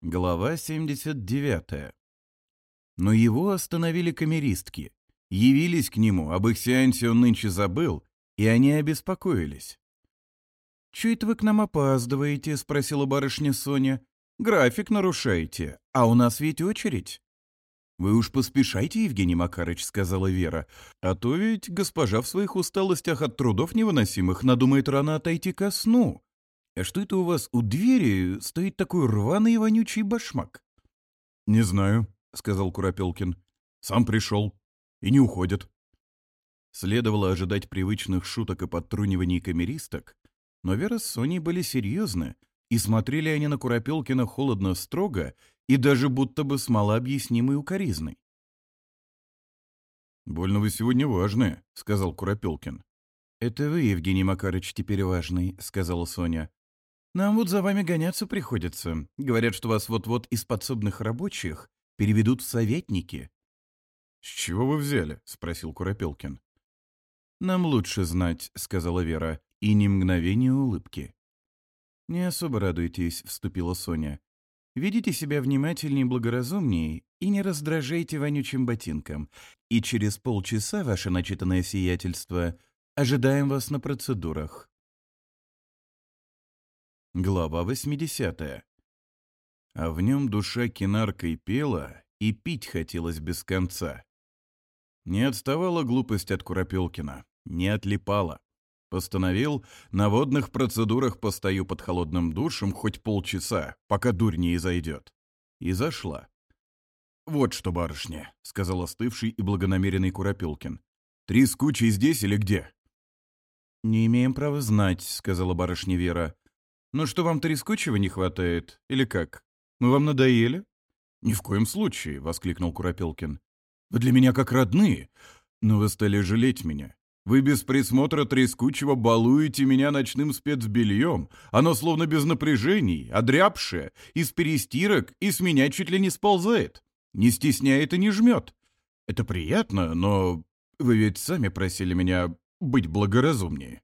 Глава 79. Но его остановили камеристки. Явились к нему, об их сеансе он нынче забыл, и они обеспокоились. «Чё это вы к нам опаздываете?» — спросила барышня Соня. «График нарушаете, а у нас ведь очередь». «Вы уж поспешайте, Евгений Макарыч», — сказала Вера. «А то ведь госпожа в своих усталостях от трудов невыносимых надумает рано отойти ко сну. А что это у вас у двери стоит такой рваный и вонючий башмак?» «Не знаю», — сказал Куропелкин. «Сам пришел. И не уходит». Следовало ожидать привычных шуток и подтруниваний камеристок, но Вера с Соней были серьезны, и смотрели они на Куропелкина холодно строго и даже будто бы с малообъяснимой укоризной. «Больно вы сегодня важные», — сказал Куропелкин. «Это вы, Евгений Макарыч, теперь важный», — сказала Соня. «Нам вот за вами гоняться приходится. Говорят, что вас вот-вот из подсобных рабочих переведут в советники». «С чего вы взяли?» — спросил Куропелкин. «Нам лучше знать», — сказала Вера, и ни мгновения улыбки. «Не особо радуйтесь», — вступила Соня. «Ведите себя внимательнее и благоразумнее, и не раздражайте вонючим ботинком. И через полчаса, ваше начитанное сиятельство, ожидаем вас на процедурах». Глава 80. А в нем душа кинаркой пела, и пить хотелось без конца. Не отставала глупость от Куропелкина, не отлипала. Постановил, на водных процедурах постою под холодным душем хоть полчаса, пока дурь не изойдет. И зашла. «Вот что, барышня», — сказал остывший и благонамеренный Куропелкин. «Три скучи здесь или где?» «Не имеем права знать», — сказала барышня Вера. Ну что, вам трескучего не хватает? Или как? Мы вам надоели?» «Ни в коем случае», — воскликнул Куропелкин. «Вы для меня как родные, но вы стали жалеть меня. Вы без присмотра трескучего балуете меня ночным спецбельем. Оно словно без напряжений, одрябшее, из перестирок и с меня чуть ли не сползает. Не стесняет и не жмет. Это приятно, но вы ведь сами просили меня быть благоразумнее».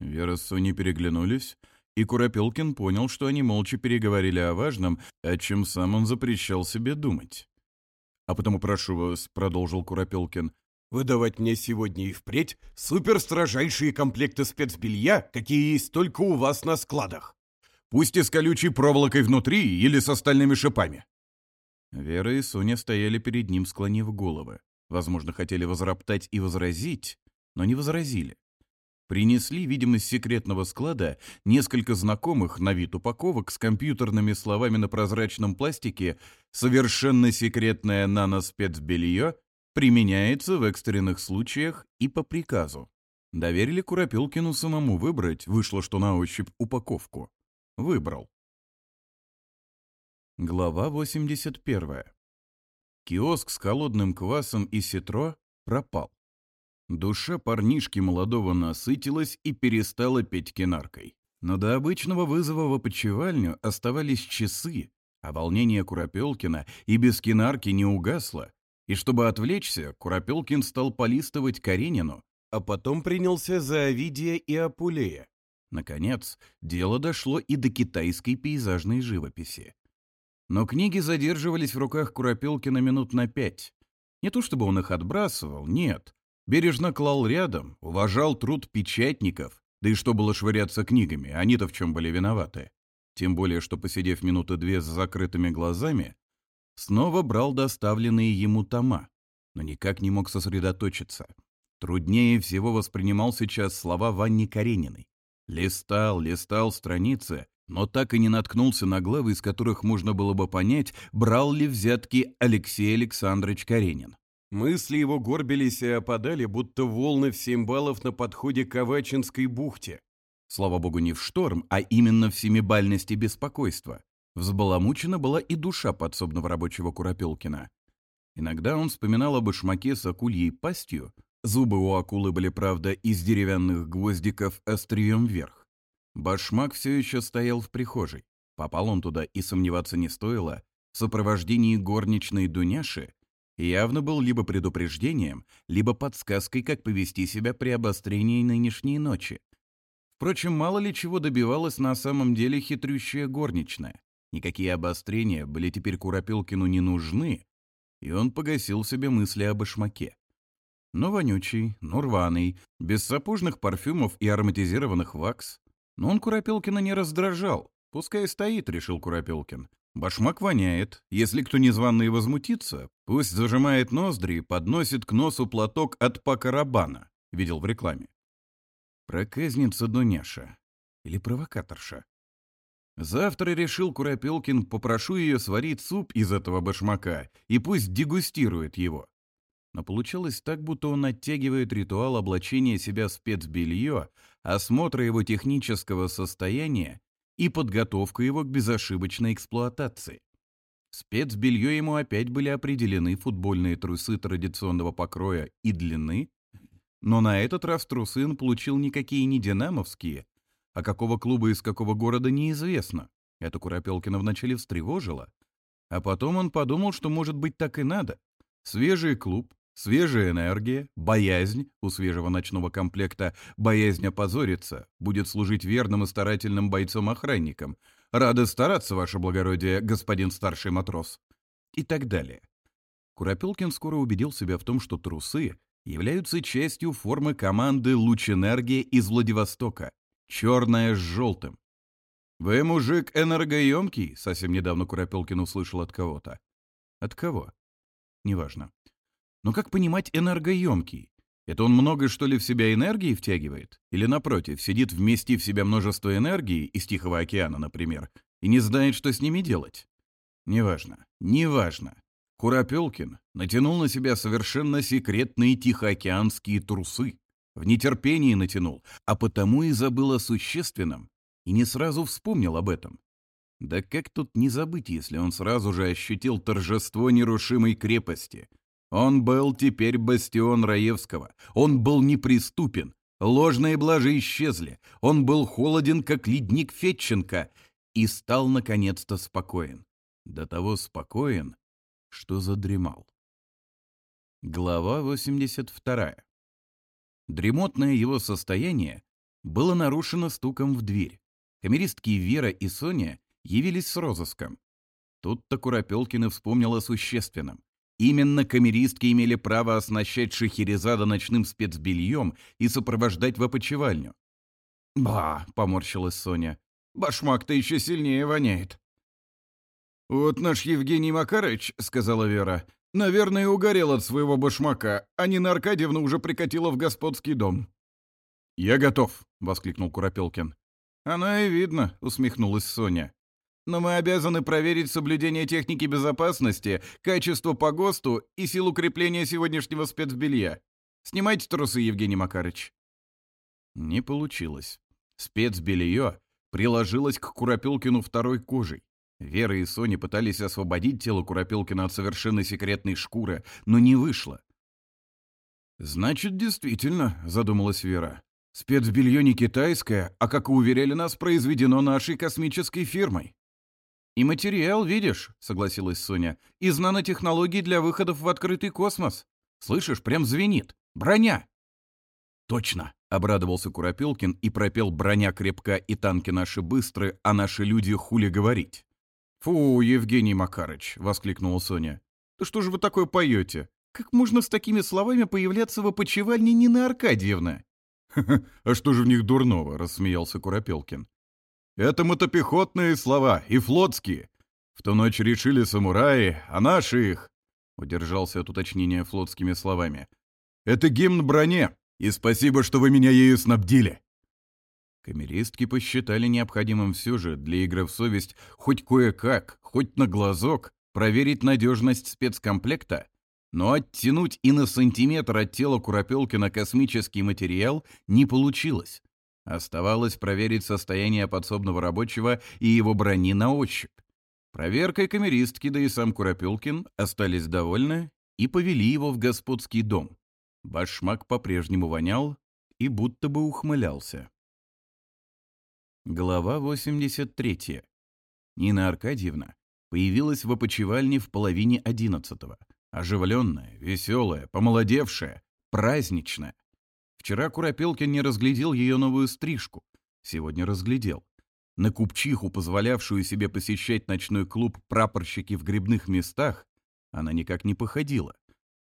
Вера с Соней переглянулись, и Куропелкин понял, что они молча переговорили о важном, о чем сам он запрещал себе думать. «А потому прошу вас», — продолжил Куропелкин, «выдавать мне сегодня и впредь суперстрожайшие комплекты спецбелья, какие есть только у вас на складах. Пусть и с колючей проволокой внутри или с остальными шипами». Вера и Соня стояли перед ним, склонив головы. Возможно, хотели возроптать и возразить, но не возразили. Принесли, видимо, с секретного склада несколько знакомых на вид упаковок с компьютерными словами на прозрачном пластике «Совершенно секретное наноспецбелье применяется в экстренных случаях и по приказу». Доверили Куропилкину самому выбрать, вышло что на ощупь, упаковку. Выбрал. Глава 81. Киоск с холодным квасом и ситро пропал. Душа парнишки молодого насытилась и перестала петь кинаркой. Но до обычного вызова в опочивальню оставались часы, а волнение Куропелкина и без кинарки не угасло. И чтобы отвлечься, Куропелкин стал полистывать Каренину, а потом принялся за Овидия и Апулея. Наконец, дело дошло и до китайской пейзажной живописи. Но книги задерживались в руках Куропелкина минут на пять. Не то чтобы он их отбрасывал, нет бережно клал рядом, уважал труд печатников, да и что было швыряться книгами, они-то в чем были виноваты. Тем более, что, посидев минуты две с закрытыми глазами, снова брал доставленные ему тома, но никак не мог сосредоточиться. Труднее всего воспринимал сейчас слова Ванни Карениной. Листал, листал страницы, но так и не наткнулся на главы, из которых можно было бы понять, брал ли взятки Алексей Александрович Каренин. Мысли его горбились и опадали, будто волны в семь баллов на подходе к Авачинской бухте. Слава богу, не в шторм, а именно в семибальности беспокойства. Взбаламучена была и душа подсобного рабочего Куропелкина. Иногда он вспоминал об башмаке с акульей пастью. Зубы у акулы были, правда, из деревянных гвоздиков острием вверх. Башмак все еще стоял в прихожей. Попал он туда, и сомневаться не стоило. В сопровождении горничной Дуняши явно был либо предупреждением, либо подсказкой, как повести себя при обострении нынешней ночи. Впрочем, мало ли чего добивалась на самом деле хитрющая горничная. Никакие обострения были теперь Куропилкину не нужны, и он погасил себе мысли о башмаке. Но вонючий, но рваный, без сапожных парфюмов и ароматизированных вакс. Но он Куропилкина не раздражал. Пускай стоит, решил Куропилкин. Куропелкин. Башмак воняет. Если кто незваный возмутится, пусть зажимает ноздри и подносит к носу платок от Пакарабана. Видел в рекламе. Проказница Дуняша. Или провокаторша. Завтра, решил Куропелкин, попрошу ее сварить суп из этого башмака и пусть дегустирует его. Но получалось так, будто он оттягивает ритуал облачения себя в спецбелье, осмотра его технического состояния и подготовка его к безошибочной эксплуатации. Спецбелье ему опять были определены футбольные трусы традиционного покроя и длины, но на этот раз трусы он получил никакие не динамовские, а какого клуба из какого города неизвестно. Это Куропелкина вначале встревожило, а потом он подумал, что, может быть, так и надо. Свежий клуб, Свежая энергия, боязнь у свежего ночного комплекта, боязнь опозориться, будет служить верным и старательным бойцом-охранником. Рады стараться, ваше благородие, господин старший матрос. И так далее. Куропелкин скоро убедил себя в том, что трусы являются частью формы команды «Луч энергии» из Владивостока. Черная с желтым. «Вы, мужик, энергоемкий?» — совсем недавно Куропилкин услышал от кого-то. От кого? Неважно. Но как понимать энергоемкий? Это он много, что ли, в себя энергии втягивает? Или, напротив, сидит вместив в себя множество энергии из Тихого океана, например, и не знает, что с ними делать? Неважно, неважно. Куропелкин натянул на себя совершенно секретные тихоокеанские трусы. В нетерпении натянул, а потому и забыл о существенном. И не сразу вспомнил об этом. Да как тут не забыть, если он сразу же ощутил торжество нерушимой крепости, он был теперь бастион Раевского. Он был неприступен. Ложные блажи исчезли. Он был холоден, как ледник Фетченко, и стал, наконец-то, спокоен. До того спокоен, что задремал. Глава 82. Дремотное его состояние было нарушено стуком в дверь. Камеристки Вера и Соня явились с розыском. Тут-то Куропелкина вспомнила о существенном. Именно камеристки имели право оснащать Шахерезада ночным спецбельем и сопровождать в опочивальню. «Ба!» — поморщилась Соня. «Башмак-то еще сильнее воняет». «Вот наш Евгений Макарыч», — сказала Вера, — «наверное, угорел от своего башмака, а Нина Аркадьевна уже прикатила в господский дом». «Я готов», — воскликнул Куропелкин. «Она и видно», — усмехнулась Соня но мы обязаны проверить соблюдение техники безопасности, качество по ГОСТу и силу крепления сегодняшнего спецбелья. Снимайте трусы, Евгений Макарыч». Не получилось. Спецбелье приложилось к Куропилкину второй кожей. Вера и Соня пытались освободить тело Куропилкина от совершенно секретной шкуры, но не вышло. «Значит, действительно», — задумалась Вера, — «спецбелье не китайское, а, как и уверяли нас, произведено нашей космической фирмой». «И материал, видишь», — согласилась Соня, — «из нанотехнологий для выходов в открытый космос. Слышишь, прям звенит. Броня!» «Точно!» — обрадовался Куропелкин и пропел «Броня крепка и танки наши быстры, а наши люди хули говорить». «Фу, Евгений Макарыч!» — воскликнула Соня. «Да что же вы такое поете? Как можно с такими словами появляться в опочивальне Нины Аркадьевны?» «Ха -ха, а что же в них дурного?» — рассмеялся Куропелкин. Это мотопехотные слова, и флотские. В ту ночь решили самураи, а наши их...» Удержался от уточнения флотскими словами. «Это гимн броне, и спасибо, что вы меня ею снабдили!» Камеристки посчитали необходимым все же для игры в совесть хоть кое-как, хоть на глазок, проверить надежность спецкомплекта, но оттянуть и на сантиметр от тела Куропелкина космический материал не получилось. Оставалось проверить состояние подсобного рабочего и его брони на ощупь. Проверкой камеристки, да и сам Куропелкин остались довольны и повели его в господский дом. Башмак по-прежнему вонял и будто бы ухмылялся. Глава 83. Нина Аркадьевна появилась в опочивальне в половине одиннадцатого. Оживленная, веселая, помолодевшая, праздничная. Вчера Куропелкин не разглядел ее новую стрижку. Сегодня разглядел. На купчиху, позволявшую себе посещать ночной клуб прапорщики в грибных местах, она никак не походила.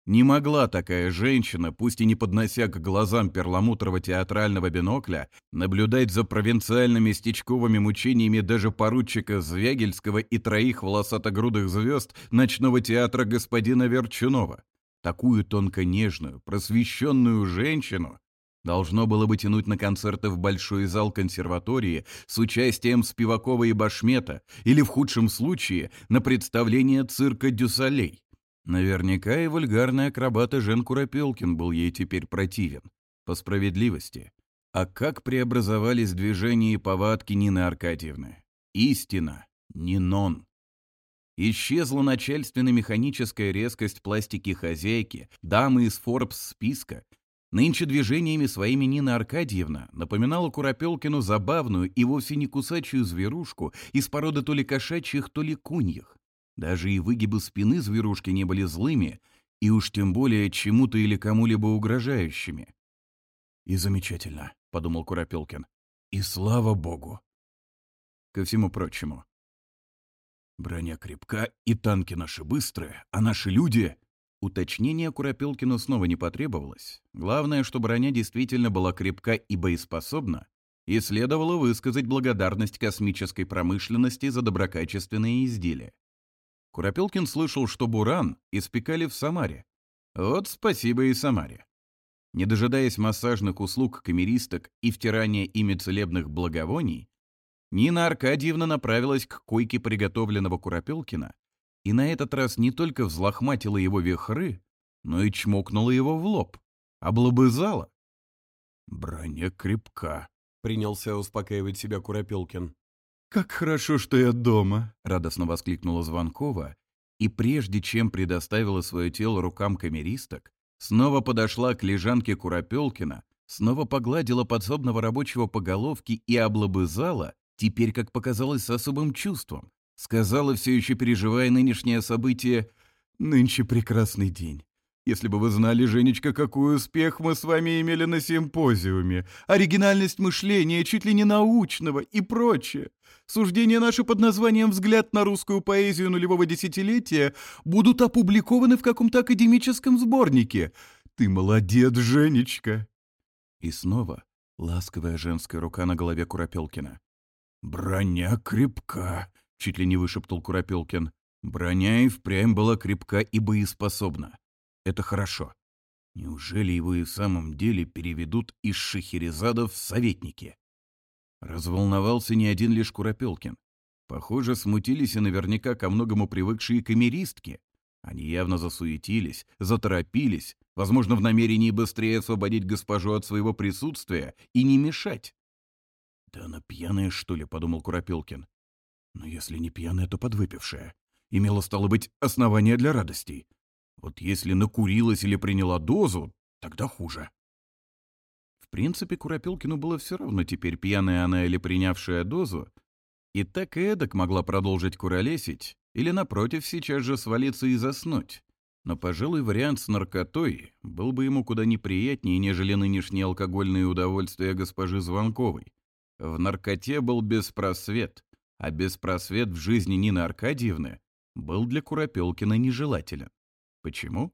Не могла такая женщина, пусть и не поднося к глазам перламутрового театрального бинокля, наблюдать за провинциальными стечковыми мучениями даже поручика Звягельского и троих волосатогрудых звезд ночного театра господина Верчунова. Такую тонко-нежную, просвещенную женщину Должно было бы тянуть на концерты в большой зал консерватории с участием Спивакова и Башмета или, в худшем случае, на представление цирка Дюсалей. Наверняка и вульгарный акробат Жен Куропелкин был ей теперь противен. По справедливости. А как преобразовались движения и повадки Нины Аркадьевны? Истина. Нинон. Исчезла начальственно-механическая резкость пластики хозяйки, дамы из Форбс-списка, Нынче движениями своими Нина Аркадьевна напоминала Куропелкину забавную и вовсе не кусачую зверушку из породы то ли кошачьих, то ли куньих. Даже и выгибы спины зверушки не были злыми, и уж тем более чему-то или кому-либо угрожающими. «И замечательно», — подумал Куропелкин. «И слава богу!» Ко всему прочему. «Броня крепка, и танки наши быстрые, а наши люди...» Уточнение Куропелкину снова не потребовалось. Главное, что броня действительно была крепка и боеспособна, и следовало высказать благодарность космической промышленности за доброкачественные изделия. Куропелкин слышал, что буран испекали в Самаре. Вот спасибо и Самаре. Не дожидаясь массажных услуг камеристок и втирания ими целебных благовоний, Нина Аркадьевна направилась к койке приготовленного Куропелкина и на этот раз не только взлохматила его вихры, но и чмокнула его в лоб, облобызала. «Броня крепка», — принялся успокаивать себя Куропелкин. «Как хорошо, что я дома!» — радостно воскликнула Звонкова, и прежде чем предоставила свое тело рукам камеристок, снова подошла к лежанке Куропелкина, снова погладила подсобного рабочего по головке и облобызала, теперь, как показалось, с особым чувством, Сказала, все еще переживая нынешнее событие, «Нынче прекрасный день. Если бы вы знали, Женечка, какой успех мы с вами имели на симпозиуме, оригинальность мышления, чуть ли не научного и прочее. Суждения наши под названием «Взгляд на русскую поэзию нулевого десятилетия» будут опубликованы в каком-то академическом сборнике. Ты молодец, Женечка!» И снова ласковая женская рука на голове Куропелкина. «Броня крепка», Чуть ли не вышептал Куропелкин. Броня и впрямь была крепка и боеспособна. Это хорошо. Неужели его и в самом деле переведут из Шахерезада в советники? Разволновался не один лишь Куропелкин. Похоже, смутились и наверняка ко многому привыкшие камеристки. Они явно засуетились, заторопились, возможно, в намерении быстрее освободить госпожу от своего присутствия и не мешать. «Да она пьяная, что ли?» — подумал Куропелкин. «Но если не пьяная, то подвыпившая. Имела, стало быть, основания для радостей. Вот если накурилась или приняла дозу, тогда хуже. В принципе, Куропелкину было все равно теперь, пьяная она или принявшая дозу, и так и эдак могла продолжить куролесить или, напротив, сейчас же свалиться и заснуть. Но, пожалуй, вариант с наркотой был бы ему куда неприятнее, нежели нынешние алкогольные удовольствия госпожи Звонковой. В наркоте был беспросвет, а беспросвет в жизни Нины Аркадьевны был для Куропелкина нежелателен. Почему?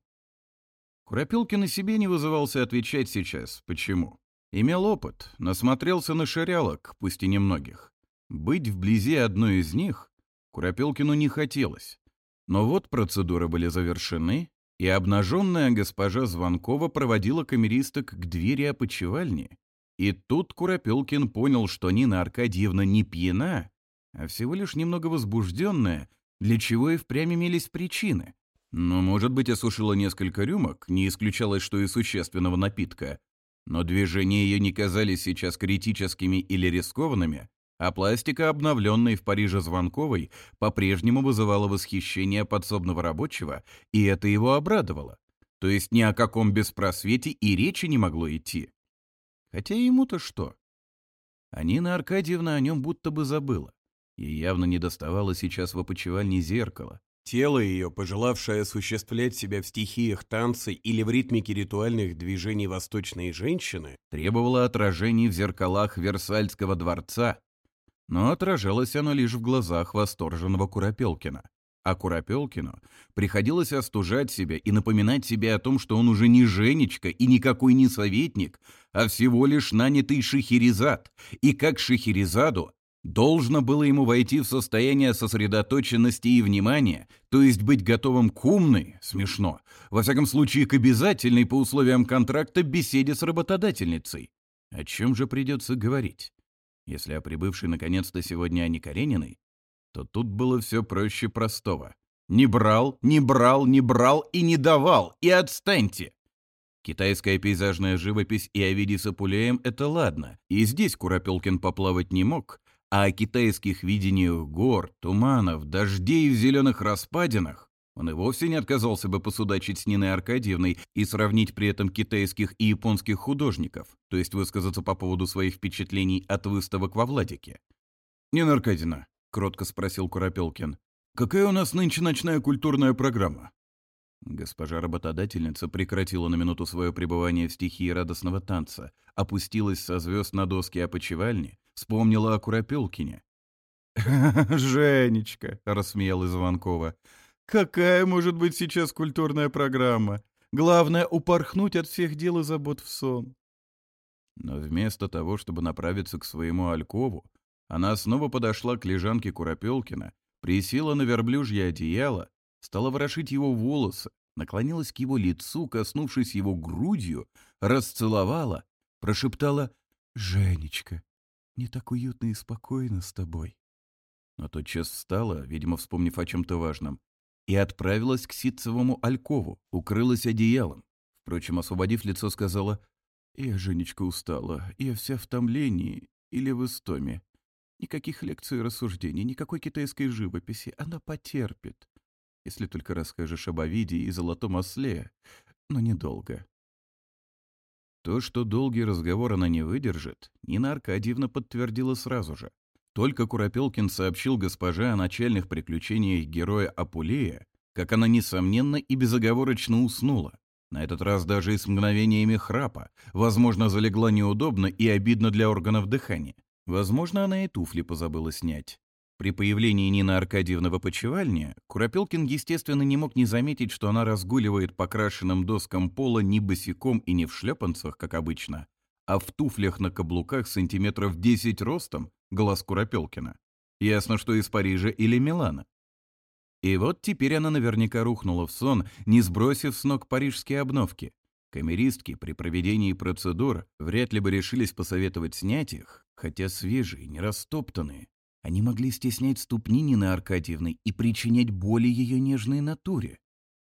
Куропелкин и себе не вызывался отвечать сейчас, почему. Имел опыт, насмотрелся на ширялок, пусть и немногих. Быть вблизи одной из них Куропелкину не хотелось. Но вот процедуры были завершены, и обнаженная госпожа Звонкова проводила камеристок к двери опочивальни. И тут Куропелкин понял, что Нина Аркадьевна не пьяна, а всего лишь немного возбужденная, для чего и впрямь имелись причины. Но может быть, осушила несколько рюмок, не исключалось, что и существенного напитка. Но движения ее не казались сейчас критическими или рискованными, а пластика, обновленной в Париже Звонковой, по-прежнему вызывала восхищение подсобного рабочего, и это его обрадовало. То есть ни о каком беспросвете и речи не могло идти. Хотя ему-то что? А Аркадьевна о нем будто бы забыла. Ей явно не доставало сейчас в опочивальне зеркала. Тело ее, пожелавшее осуществлять себя в стихиях танца или в ритмике ритуальных движений восточной женщины, требовало отражений в зеркалах Версальского дворца, но отражалось оно лишь в глазах восторженного Куропелкина. А Куропелкину приходилось остужать себя и напоминать себе о том, что он уже не Женечка и никакой не советник, а всего лишь нанятый Шехерезад, и как Шехерезаду Должно было ему войти в состояние сосредоточенности и внимания, то есть быть готовым к умной, смешно, во всяком случае к обязательной по условиям контракта беседе с работодательницей. О чем же придется говорить? Если о прибывшей наконец-то сегодня Ане Карениной, то тут было все проще простого. Не брал, не брал, не брал и не давал, и отстаньте! Китайская пейзажная живопись и Овидиса Пулеем — это ладно, и здесь Куропелкин поплавать не мог, а о китайских видениях гор, туманов, дождей в зеленых распадинах, он и вовсе не отказался бы посудачить с Ниной Аркадьевной и сравнить при этом китайских и японских художников, то есть высказаться по поводу своих впечатлений от выставок во Владике. «Нина Аркадьевна», — кротко спросил Куропелкин, «какая у нас нынче ночная культурная программа?» Госпожа работодательница прекратила на минуту свое пребывание в стихии радостного танца, опустилась со звезд на доски опочивальни, вспомнила о Куропелкине. «Женечка», — рассмеялась Звонкова, — «какая может быть сейчас культурная программа? Главное — упорхнуть от всех дел и забот в сон». Но вместо того, чтобы направиться к своему Алькову, она снова подошла к лежанке Куропелкина, присела на верблюжье одеяло, стала ворошить его волосы, наклонилась к его лицу, коснувшись его грудью, расцеловала, прошептала «Женечка, не так уютно и спокойно с тобой». Но тотчас встала, видимо, вспомнив о чем-то важном, и отправилась к ситцевому алькову, укрылась одеялом. Впрочем, освободив лицо, сказала, «Я, Женечка, устала, я вся в томлении или в истоме. Никаких лекций и рассуждений, никакой китайской живописи, она потерпит. Если только расскажешь об Овиде и Золотом Осле, но недолго. То, что долгий разговор она не выдержит, Нина Аркадьевна подтвердила сразу же. Только Куропелкин сообщил госпоже о начальных приключениях героя Апулея, как она, несомненно, и безоговорочно уснула. На этот раз даже и с мгновениями храпа. Возможно, залегла неудобно и обидно для органов дыхания. Возможно, она и туфли позабыла снять. При появлении Нины Аркадьевны в опочивальне Куропелкин, естественно, не мог не заметить, что она разгуливает по крашенным доскам пола не босиком и не в шлепанцах, как обычно, а в туфлях на каблуках сантиметров 10 ростом, глаз Куропелкина. Ясно, что из Парижа или Милана. И вот теперь она наверняка рухнула в сон, не сбросив с ног парижские обновки. Камеристки при проведении процедур вряд ли бы решились посоветовать снять их, хотя свежие, не растоптанные. Они могли стеснять ступни Нины Аркадьевны и причинять боли ее нежной натуре.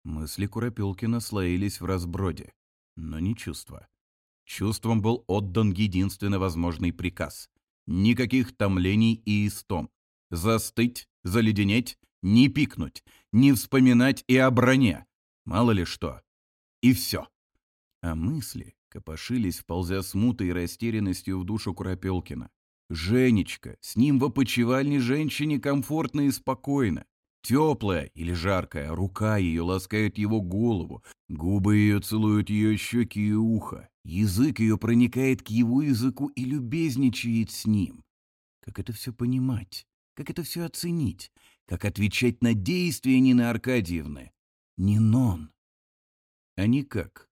Мысли Куропелкина слоились в разброде, но не чувства. Чувством был отдан единственно возможный приказ. Никаких томлений и истом. Застыть, заледенеть, не пикнуть, не вспоминать и о броне. Мало ли что. И все. А мысли копошились, ползя смутой и растерянностью в душу Куропелкина. Женечка, с ним в опочивальне женщине комфортно и спокойно. Теплая или жаркая, рука ее ласкает его голову, губы ее целуют ее щеки и ухо, язык ее проникает к его языку и любезничает с ним. Как это все понимать? Как это все оценить? Как отвечать на действия Нины Аркадьевны? Нинон. А никак.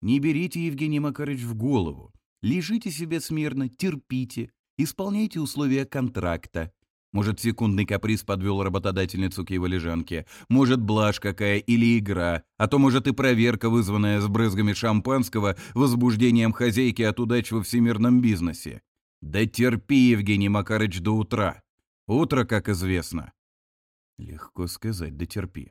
Не берите, Евгений Макарович, в голову. Лежите себе смирно, терпите, Исполняйте условия контракта. Может, секундный каприз подвел работодательницу к его лежанке. Может, блажь какая или игра. А то, может, и проверка, вызванная с брызгами шампанского, возбуждением хозяйки от удач во всемирном бизнесе. Да терпи, Евгений Макарыч, до утра. Утро, как известно. Легко сказать, да терпи.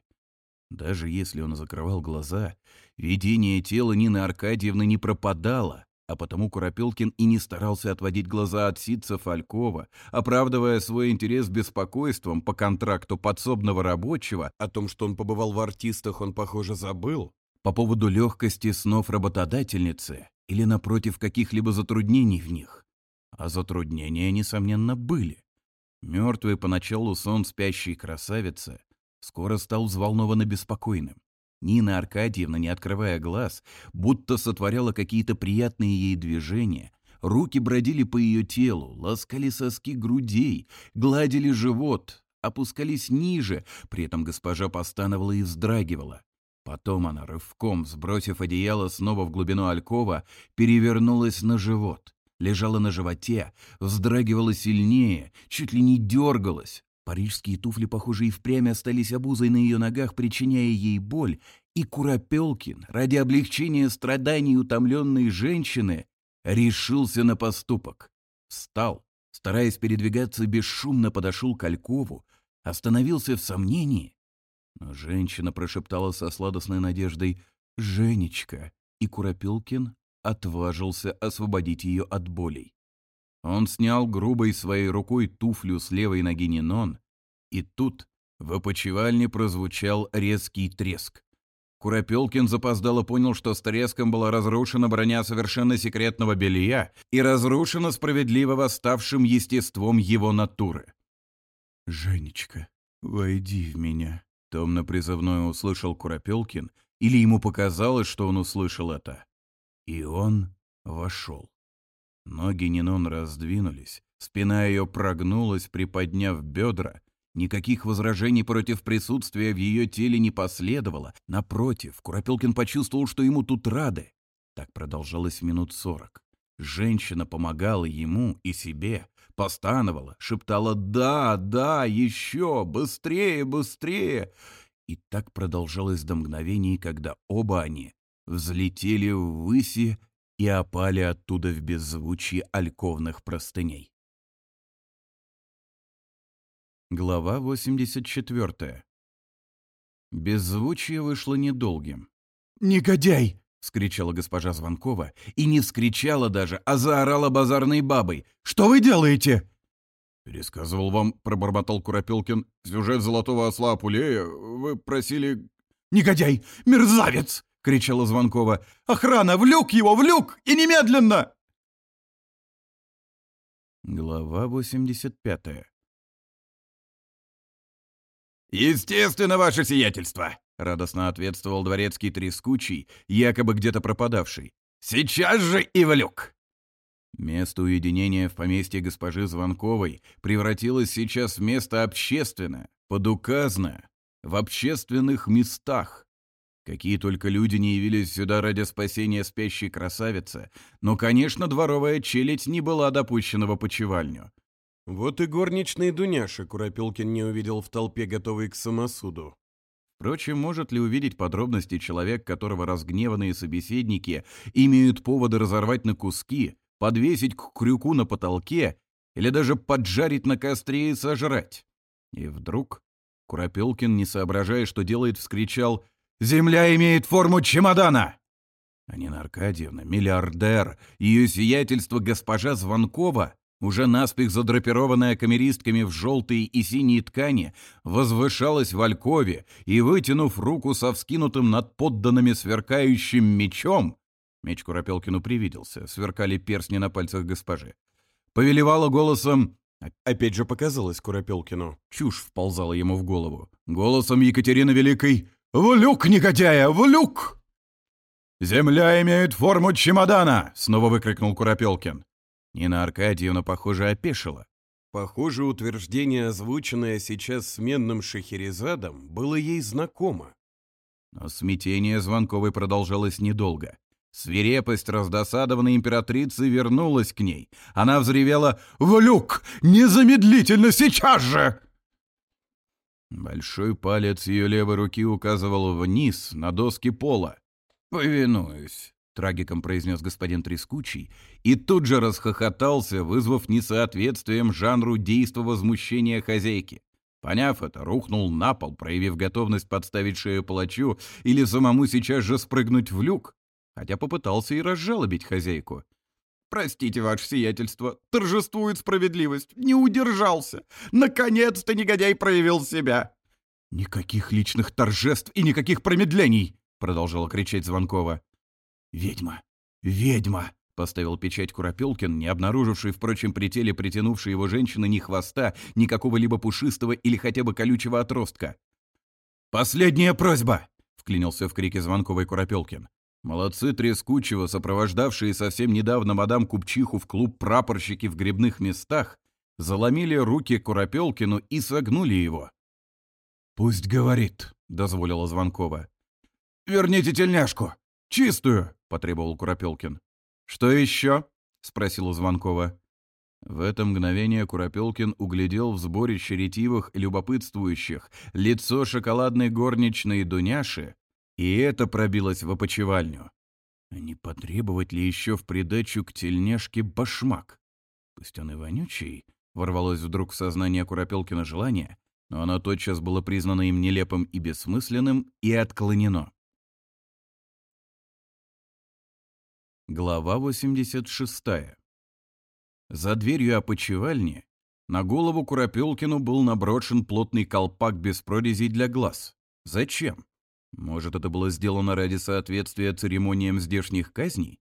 Даже если он закрывал глаза, видение тела Нины Аркадьевны не пропадало. А потому Куропелкин и не старался отводить глаза от Ситца Фалькова, оправдывая свой интерес беспокойством по контракту подсобного рабочего, о том, что он побывал в артистах, он, похоже, забыл, по поводу легкости снов работодательницы или, напротив, каких-либо затруднений в них. А затруднения, несомненно, были. Мертвый поначалу сон спящей красавицы скоро стал взволнованно беспокойным. Нина Аркадьевна, не открывая глаз, будто сотворяла какие-то приятные ей движения. Руки бродили по ее телу, ласкали соски грудей, гладили живот, опускались ниже, при этом госпожа постановала и вздрагивала. Потом она, рывком сбросив одеяло снова в глубину алькова, перевернулась на живот. Лежала на животе, вздрагивала сильнее, чуть ли не дергалась, Парижские туфли, похоже, и впрямь остались обузой на ее ногах, причиняя ей боль, и Куропелкин, ради облегчения страданий утомленной женщины, решился на поступок. Встал, стараясь передвигаться, бесшумно подошел к Алькову, остановился в сомнении. Но женщина прошептала со сладостной надеждой «Женечка», и Куропелкин отважился освободить ее от болей. Он снял грубой своей рукой туфлю с левой ноги Нинон, и тут в опочивальне прозвучал резкий треск. Куропелкин запоздало понял, что с треском была разрушена броня совершенно секретного белья и разрушена справедливо восставшим естеством его натуры. «Женечка, войди в меня», — томно призывное услышал Куропелкин, или ему показалось, что он услышал это. И он вошел. Ноги Нинон раздвинулись, спина ее прогнулась, приподняв бедра. Никаких возражений против присутствия в ее теле не последовало. Напротив, Куропелкин почувствовал, что ему тут рады. Так продолжалось минут сорок. Женщина помогала ему и себе, постановала, шептала «Да, да, еще, быстрее, быстрее!» И так продолжалось до мгновений, когда оба они взлетели ввыси и опали оттуда в беззвучье альковных простыней. Глава 84. Беззвучие вышло недолгим. «Негодяй!» — вскричала госпожа Звонкова, и не вскричала даже, а заорала базарной бабой. «Что вы делаете?» «Пересказывал вам», — пробормотал Куропелкин, — «сюжет золотого осла Апулея. Вы просили...» «Негодяй! Мерзавец!» кричала Звонкова. «Охрана! В люк его! В люк! И немедленно!» Глава 85 «Естественно, ваше сиятельство!» — радостно ответствовал дворецкий трескучий, якобы где-то пропадавший. «Сейчас же и в люк!» Место уединения в поместье госпожи Звонковой превратилось сейчас в место общественное, подуказное, в общественных местах, Какие только люди не явились сюда ради спасения спящей красавицы, но, конечно, дворовая челядь не была допущена в опочивальню. Вот и горничный Дуняша Куропилкин не увидел в толпе, готовый к самосуду. Впрочем, может ли увидеть подробности человек, которого разгневанные собеседники имеют поводы разорвать на куски, подвесить к крюку на потолке или даже поджарить на костре и сожрать? И вдруг Куропилкин, не соображая, что делает, вскричал Земля имеет форму чемодана!» А Нина Аркадьевна, миллиардер, ее сиятельство госпожа Звонкова, уже наспех задрапированная камеристками в желтые и синие ткани, возвышалась в алькове и, вытянув руку со вскинутым над подданными сверкающим мечом, меч Куропелкину привиделся, сверкали перстни на пальцах госпожи, повелевала голосом Опять же показалось Куропелкину. Чушь вползала ему в голову. Голосом Екатерины Великой «В «Влюк, негодяя, влюк!» «Земля имеет форму чемодана!» — снова выкрикнул Куропелкин. Нина Аркадьевна, похоже, опешила. Похоже, утверждение, озвученное сейчас сменным Шахерезадом, было ей знакомо. Но смятение Звонковой продолжалось недолго. Свирепость раздосадованной императрицы вернулась к ней. Она взревела «Влюк! Незамедлительно, сейчас же!» Большой палец ее левой руки указывал вниз, на доски пола. «Повинуюсь», — трагиком произнес господин Трескучий, и тут же расхохотался, вызвав несоответствием жанру действа возмущения хозяйки. Поняв это, рухнул на пол, проявив готовность подставить шею палачу или самому сейчас же спрыгнуть в люк, хотя попытался и разжалобить хозяйку. «Простите, ваше сиятельство, торжествует справедливость, не удержался. Наконец-то негодяй проявил себя». «Никаких личных торжеств и никаких промедлений!» — продолжала кричать Звонкова. «Ведьма! Ведьма!» — поставил печать Куропелкин, не обнаруживший, впрочем, при теле притянувшей его женщины ни хвоста, ни какого-либо пушистого или хотя бы колючего отростка. «Последняя просьба!» — вклинился в крики Звонковой Куропелкин. Молодцы Трескучего, сопровождавшие совсем недавно мадам Купчиху в клуб прапорщики в грибных местах, заломили руки Куропелкину и согнули его. «Пусть говорит», — дозволила Звонкова. «Верните тельняшку! Чистую!» — потребовал Куропелкин. «Что еще?» — спросила Звонкова. В это мгновение Куропелкин углядел в сборе щеретивых любопытствующих лицо шоколадной горничной Дуняши, и это пробилось в опочивальню. А не потребовать ли еще в придачу к тельняшке башмак? Пусть он и вонючий, ворвалось вдруг в сознание Куропелкина желание, но оно тотчас было признано им нелепым и бессмысленным и отклонено. Глава 86. За дверью опочивальни на голову Куропелкину был наброшен плотный колпак без прорезей для глаз. Зачем? Может, это было сделано ради соответствия церемониям здешних казней?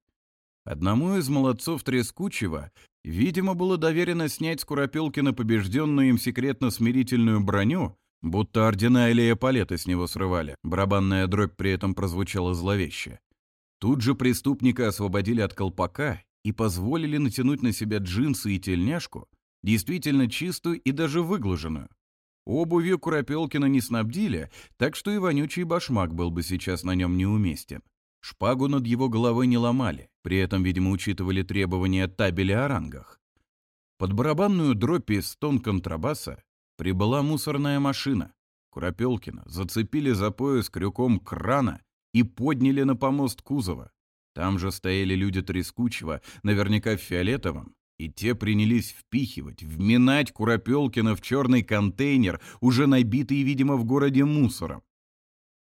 Одному из молодцов Трескучего, видимо, было доверено снять с Куропелкина побежденную им секретно-смирительную броню, будто ордена или эполеты с него срывали. Барабанная дробь при этом прозвучала зловеще. Тут же преступника освободили от колпака и позволили натянуть на себя джинсы и тельняшку, действительно чистую и даже выглаженную, Обувью Куропелкина не снабдили, так что и вонючий башмак был бы сейчас на нем неуместен. Шпагу над его головой не ломали, при этом, видимо, учитывали требования табеля о рангах. Под барабанную дробь из тон контрабаса прибыла мусорная машина. Куропелкина зацепили за пояс крюком крана и подняли на помост кузова. Там же стояли люди Трескучего, наверняка в фиолетовом, и те принялись впихивать, вминать Куропелкина в черный контейнер, уже набитый, видимо, в городе мусором.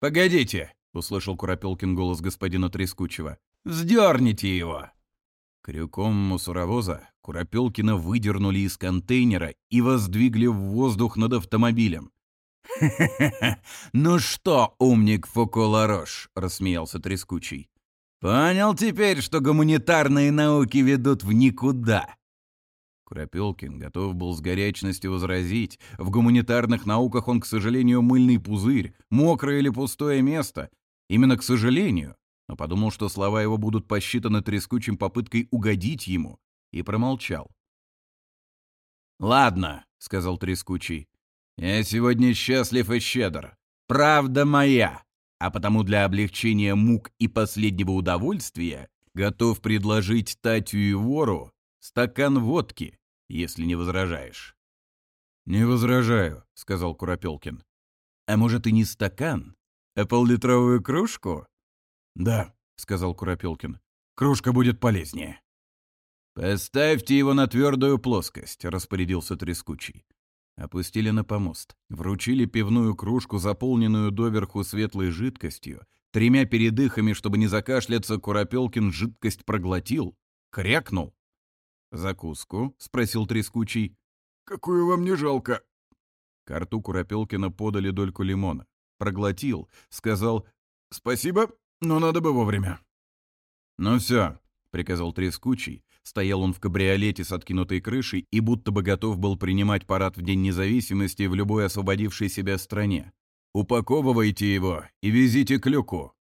«Погодите!» — услышал Куропелкин голос господина Трескучего. «Сдерните его!» Крюком мусоровоза Куропелкина выдернули из контейнера и воздвигли в воздух над Кропелкин готов был с горячностью возразить. В гуманитарных науках он, к сожалению, мыльный пузырь, мокрое или пустое место. Именно к сожалению. Но подумал, что слова его будут посчитаны трескучим попыткой угодить ему, и промолчал. «Ладно», — сказал трескучий, — «я сегодня счастлив и щедр. Правда моя, а потому для облегчения мук и последнего удовольствия готов предложить Татью и вору стакан водки если не возражаешь». «Не возражаю», — сказал Куропелкин. «А может, и не стакан, а поллитровую кружку?» «Да», — сказал Куропелкин. «Кружка будет полезнее». «Поставьте его на твердую плоскость», — распорядился Трескучий. Опустили на помост, вручили пивную кружку, заполненную доверху светлой жидкостью. Тремя передыхами, чтобы не закашляться, Куропелкин жидкость проглотил, крякнул «Закуску?» — спросил Трескучий. «Какую вам не жалко?» К рту Куропелкина подали дольку лимона. Проглотил, сказал «Спасибо, но надо бы вовремя». «Ну все», — приказал Трескучий. Стоял он в кабриолете с откинутой крышей и будто бы готов был принимать парад в День независимости в любой освободившей себя стране. «Упаковывайте его и везите к люку.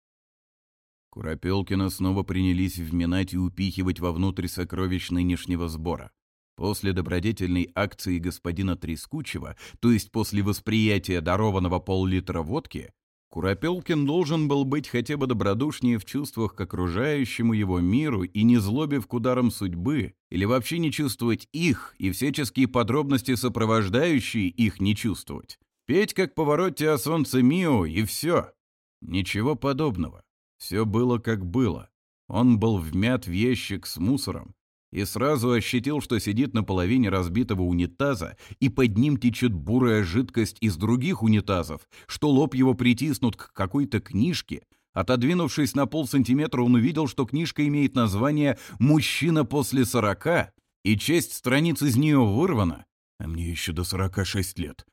Куропелкина снова принялись вминать и упихивать вовнутрь сокровищ нынешнего сбора. После добродетельной акции господина Трескучего, то есть после восприятия дарованного пол-литра водки, Куропелкин должен был быть хотя бы добродушнее в чувствах к окружающему его миру и не злобив к ударам судьбы, или вообще не чувствовать их и всяческие подробности, сопровождающие их, не чувствовать. Петь как повороте о а солнце Мио и все. Ничего подобного. Все было как было. Он был вмят в ящик с мусором и сразу ощутил, что сидит на половине разбитого унитаза, и под ним течет бурая жидкость из других унитазов, что лоб его притиснут к какой-то книжке. Отодвинувшись на полсантиметра, он увидел, что книжка имеет название «Мужчина после сорока», и часть страниц из нее вырвана. А мне еще до сорока шесть лет.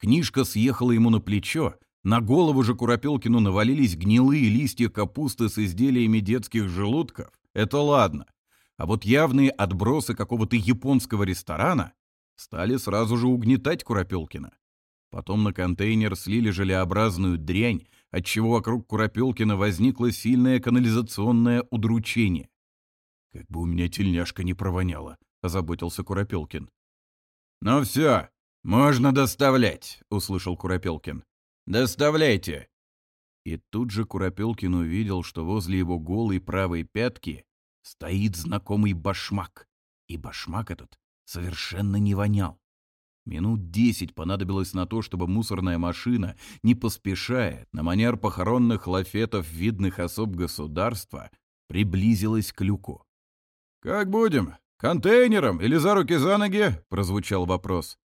Книжка съехала ему на плечо, на голову же Куропелкину навалились гнилые листья капусты с изделиями детских желудков. Это ладно. А вот явные отбросы какого-то японского ресторана стали сразу же угнетать Куропелкина. Потом на контейнер слили желеобразную дрянь, отчего вокруг Куропелкина возникло сильное канализационное удручение. «Как бы у меня тельняшка не провоняла», — озаботился Куропелкин. «Ну все, можно доставлять», — услышал Куропелкин. «Доставляйте!» И тут же Куропелкин увидел, что возле его голой правой пятки стоит знакомый башмак. И башмак этот совершенно не вонял. Минут десять понадобилось на то, чтобы мусорная машина, не поспешая, на манер похоронных лафетов видных особ государства, приблизилась к люку. «Как будем? Контейнером или за руки за ноги?» — прозвучал вопрос.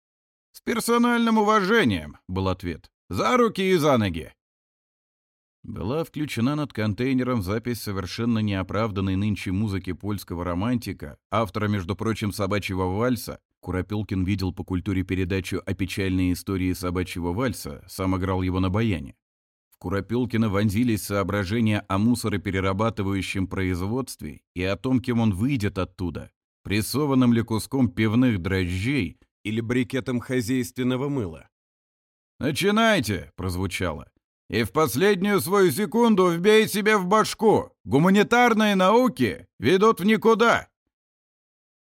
«С персональным уважением», — был ответ. За руки и за ноги!» Была включена над контейнером запись совершенно неоправданной нынче музыки польского романтика, автора, между прочим, «Собачьего вальса». Куропилкин видел по культуре передачу о печальной истории «Собачьего вальса», сам играл его на баяне. В Куропилкина вонзились соображения о мусороперерабатывающем производстве и о том, кем он выйдет оттуда, прессованным ли куском пивных дрожжей или брикетом хозяйственного мыла. «Начинайте!» — прозвучало. «И в последнюю свою секунду вбей себе в башку! Гуманитарные науки ведут в никуда!»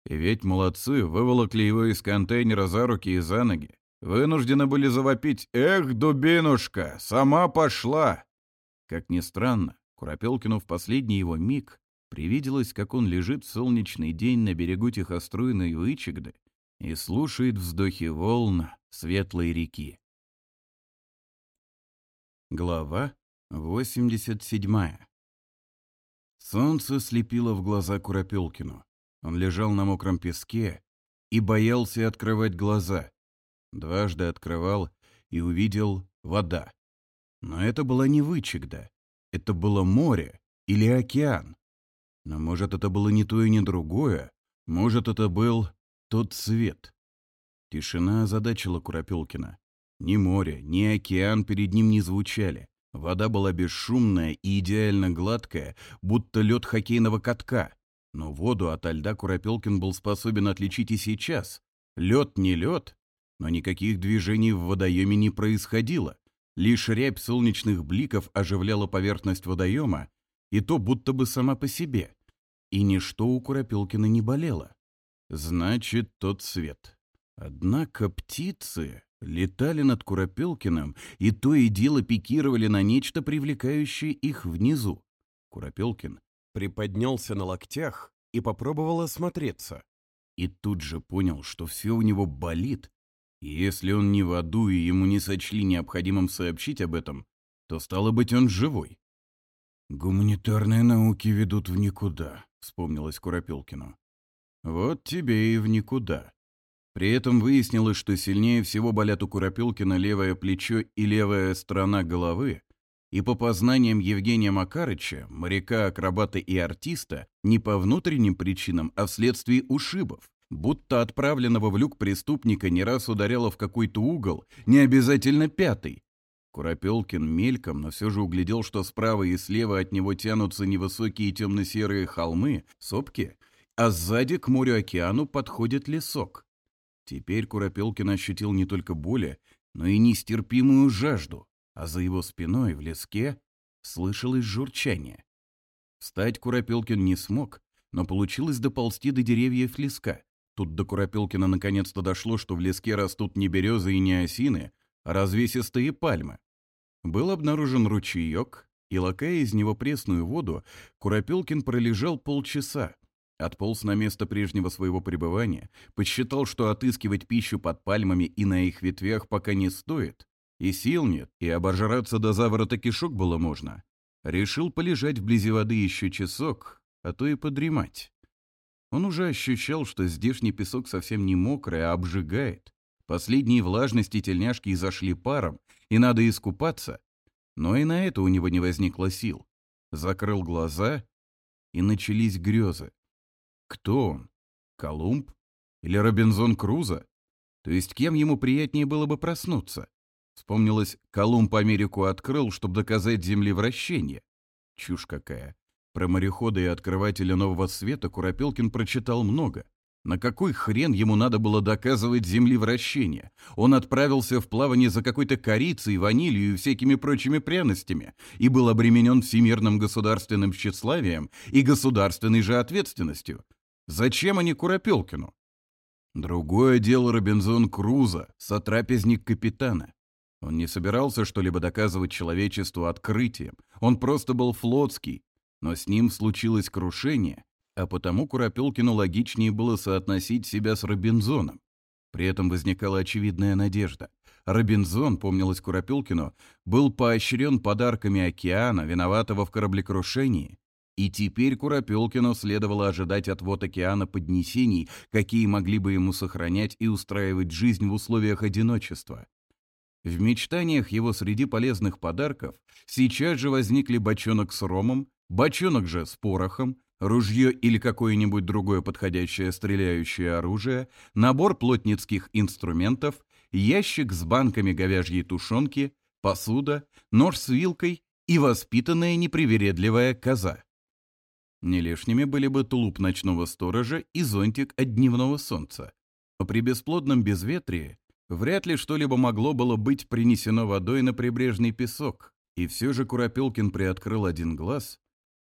И ведь молодцы выволокли его из контейнера за руки и за ноги. Вынуждены были завопить «Эх, дубинушка! Сама пошла!» Как ни странно, Куропелкину в последний его миг привиделось, как он лежит в солнечный день на берегу тихоструйной Уичигды и слушает вздохи волн светлой реки. Глава 87. Солнце слепило в глаза Куропелкину. Он лежал на мокром песке и боялся открывать глаза. Дважды открывал и увидел вода. Но это была не вычегда. Это было море или океан. Но, может, это было не то и не другое. Может, это был тот свет. Тишина озадачила Куропелкина. Ни море, ни океан перед ним не звучали. Вода была бесшумная и идеально гладкая, будто лед хоккейного катка. Но воду от льда Куропелкин был способен отличить и сейчас. Лед не лед, но никаких движений в водоеме не происходило. Лишь рябь солнечных бликов оживляла поверхность водоема, и то будто бы сама по себе. И ничто у Куропелкина не болело. Значит, тот свет. Однако птицы... Летали над Куропелкиным и то и дело пикировали на нечто, привлекающее их внизу. Куропелкин приподнялся на локтях и попробовал осмотреться. И тут же понял, что все у него болит. И если он не в аду и ему не сочли необходимым сообщить об этом, то, стало быть, он живой. «Гуманитарные науки ведут в никуда», — вспомнилось Куропелкину. «Вот тебе и в никуда», при этом выяснилось, что сильнее всего болят у Куропилкина левое плечо и левая сторона головы, и по познаниям Евгения Макарыча, моряка, акробата и артиста, не по внутренним причинам, а вследствие ушибов, будто отправленного в люк преступника не раз ударяло в какой-то угол, не обязательно пятый. Куропелкин мельком, но все же углядел, что справа и слева от него тянутся невысокие темно-серые холмы, сопки, а сзади к морю-океану подходит лесок. Теперь Куропелкин ощутил не только боли, но и нестерпимую жажду, а за его спиной в леске слышалось журчание. Встать Куропелкин не смог, но получилось доползти до деревьев леска. Тут до Куропелкина наконец-то дошло, что в леске растут не березы и не осины, а развесистые пальмы. Был обнаружен ручеек, и лакая из него пресную воду, Куропелкин пролежал полчаса, Отполз на место прежнего своего пребывания, посчитал, что отыскивать пищу под пальмами и на их ветвях пока не стоит, и сил нет, и обожраться до заворота кишок было можно. Решил полежать вблизи воды еще часок, а то и подремать. Он уже ощущал, что здешний песок совсем не мокрый, а обжигает. Последние влажности тельняшки изошли паром, и надо искупаться. Но и на это у него не возникло сил. Закрыл глаза, и начались грезы. Кто он? Колумб? Или Робинзон Крузо? То есть кем ему приятнее было бы проснуться? Вспомнилось, Колумб Америку открыл, чтобы доказать земли вращение. Чушь какая. Про мореходы и открывателя нового света Куропелкин прочитал много. На какой хрен ему надо было доказывать землевращение? Он отправился в плавание за какой-то корицей, ванилью и всякими прочими пряностями и был обременен всемирным государственным тщеславием и государственной же ответственностью. Зачем они Куропелкину? Другое дело Робинзон Круза, сотрапезник капитана. Он не собирался что-либо доказывать человечеству открытием. Он просто был флотский. Но с ним случилось крушение, а потому Куропелкину логичнее было соотносить себя с Робинзоном. При этом возникала очевидная надежда. Робинзон, помнилось Куропелкину, был поощрен подарками океана, виноватого в кораблекрушении, И теперь Куропелкину следовало ожидать от вот океана поднесений, какие могли бы ему сохранять и устраивать жизнь в условиях одиночества. В мечтаниях его среди полезных подарков сейчас же возникли бочонок с ромом, бочонок же с порохом, ружье или какое-нибудь другое подходящее стреляющее оружие, набор плотницких инструментов, ящик с банками говяжьей тушенки, посуда, нож с вилкой и воспитанная непривередливая коза. Не лишними были бы тулуп ночного сторожа и зонтик от дневного солнца. при бесплодном безветрии вряд ли что-либо могло было быть принесено водой на прибрежный песок, и все же Куропелкин приоткрыл один глаз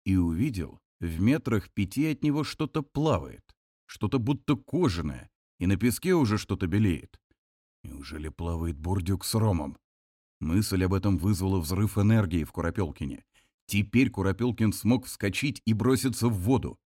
и увидел, в метрах пяти от него что-то плавает, что-то будто кожаное, и на песке уже что-то белеет. Неужели плавает бурдюк с ромом? Мысль об этом вызвала взрыв энергии в Куропелкине. Теперь Куропелкин смог вскочить и броситься в воду.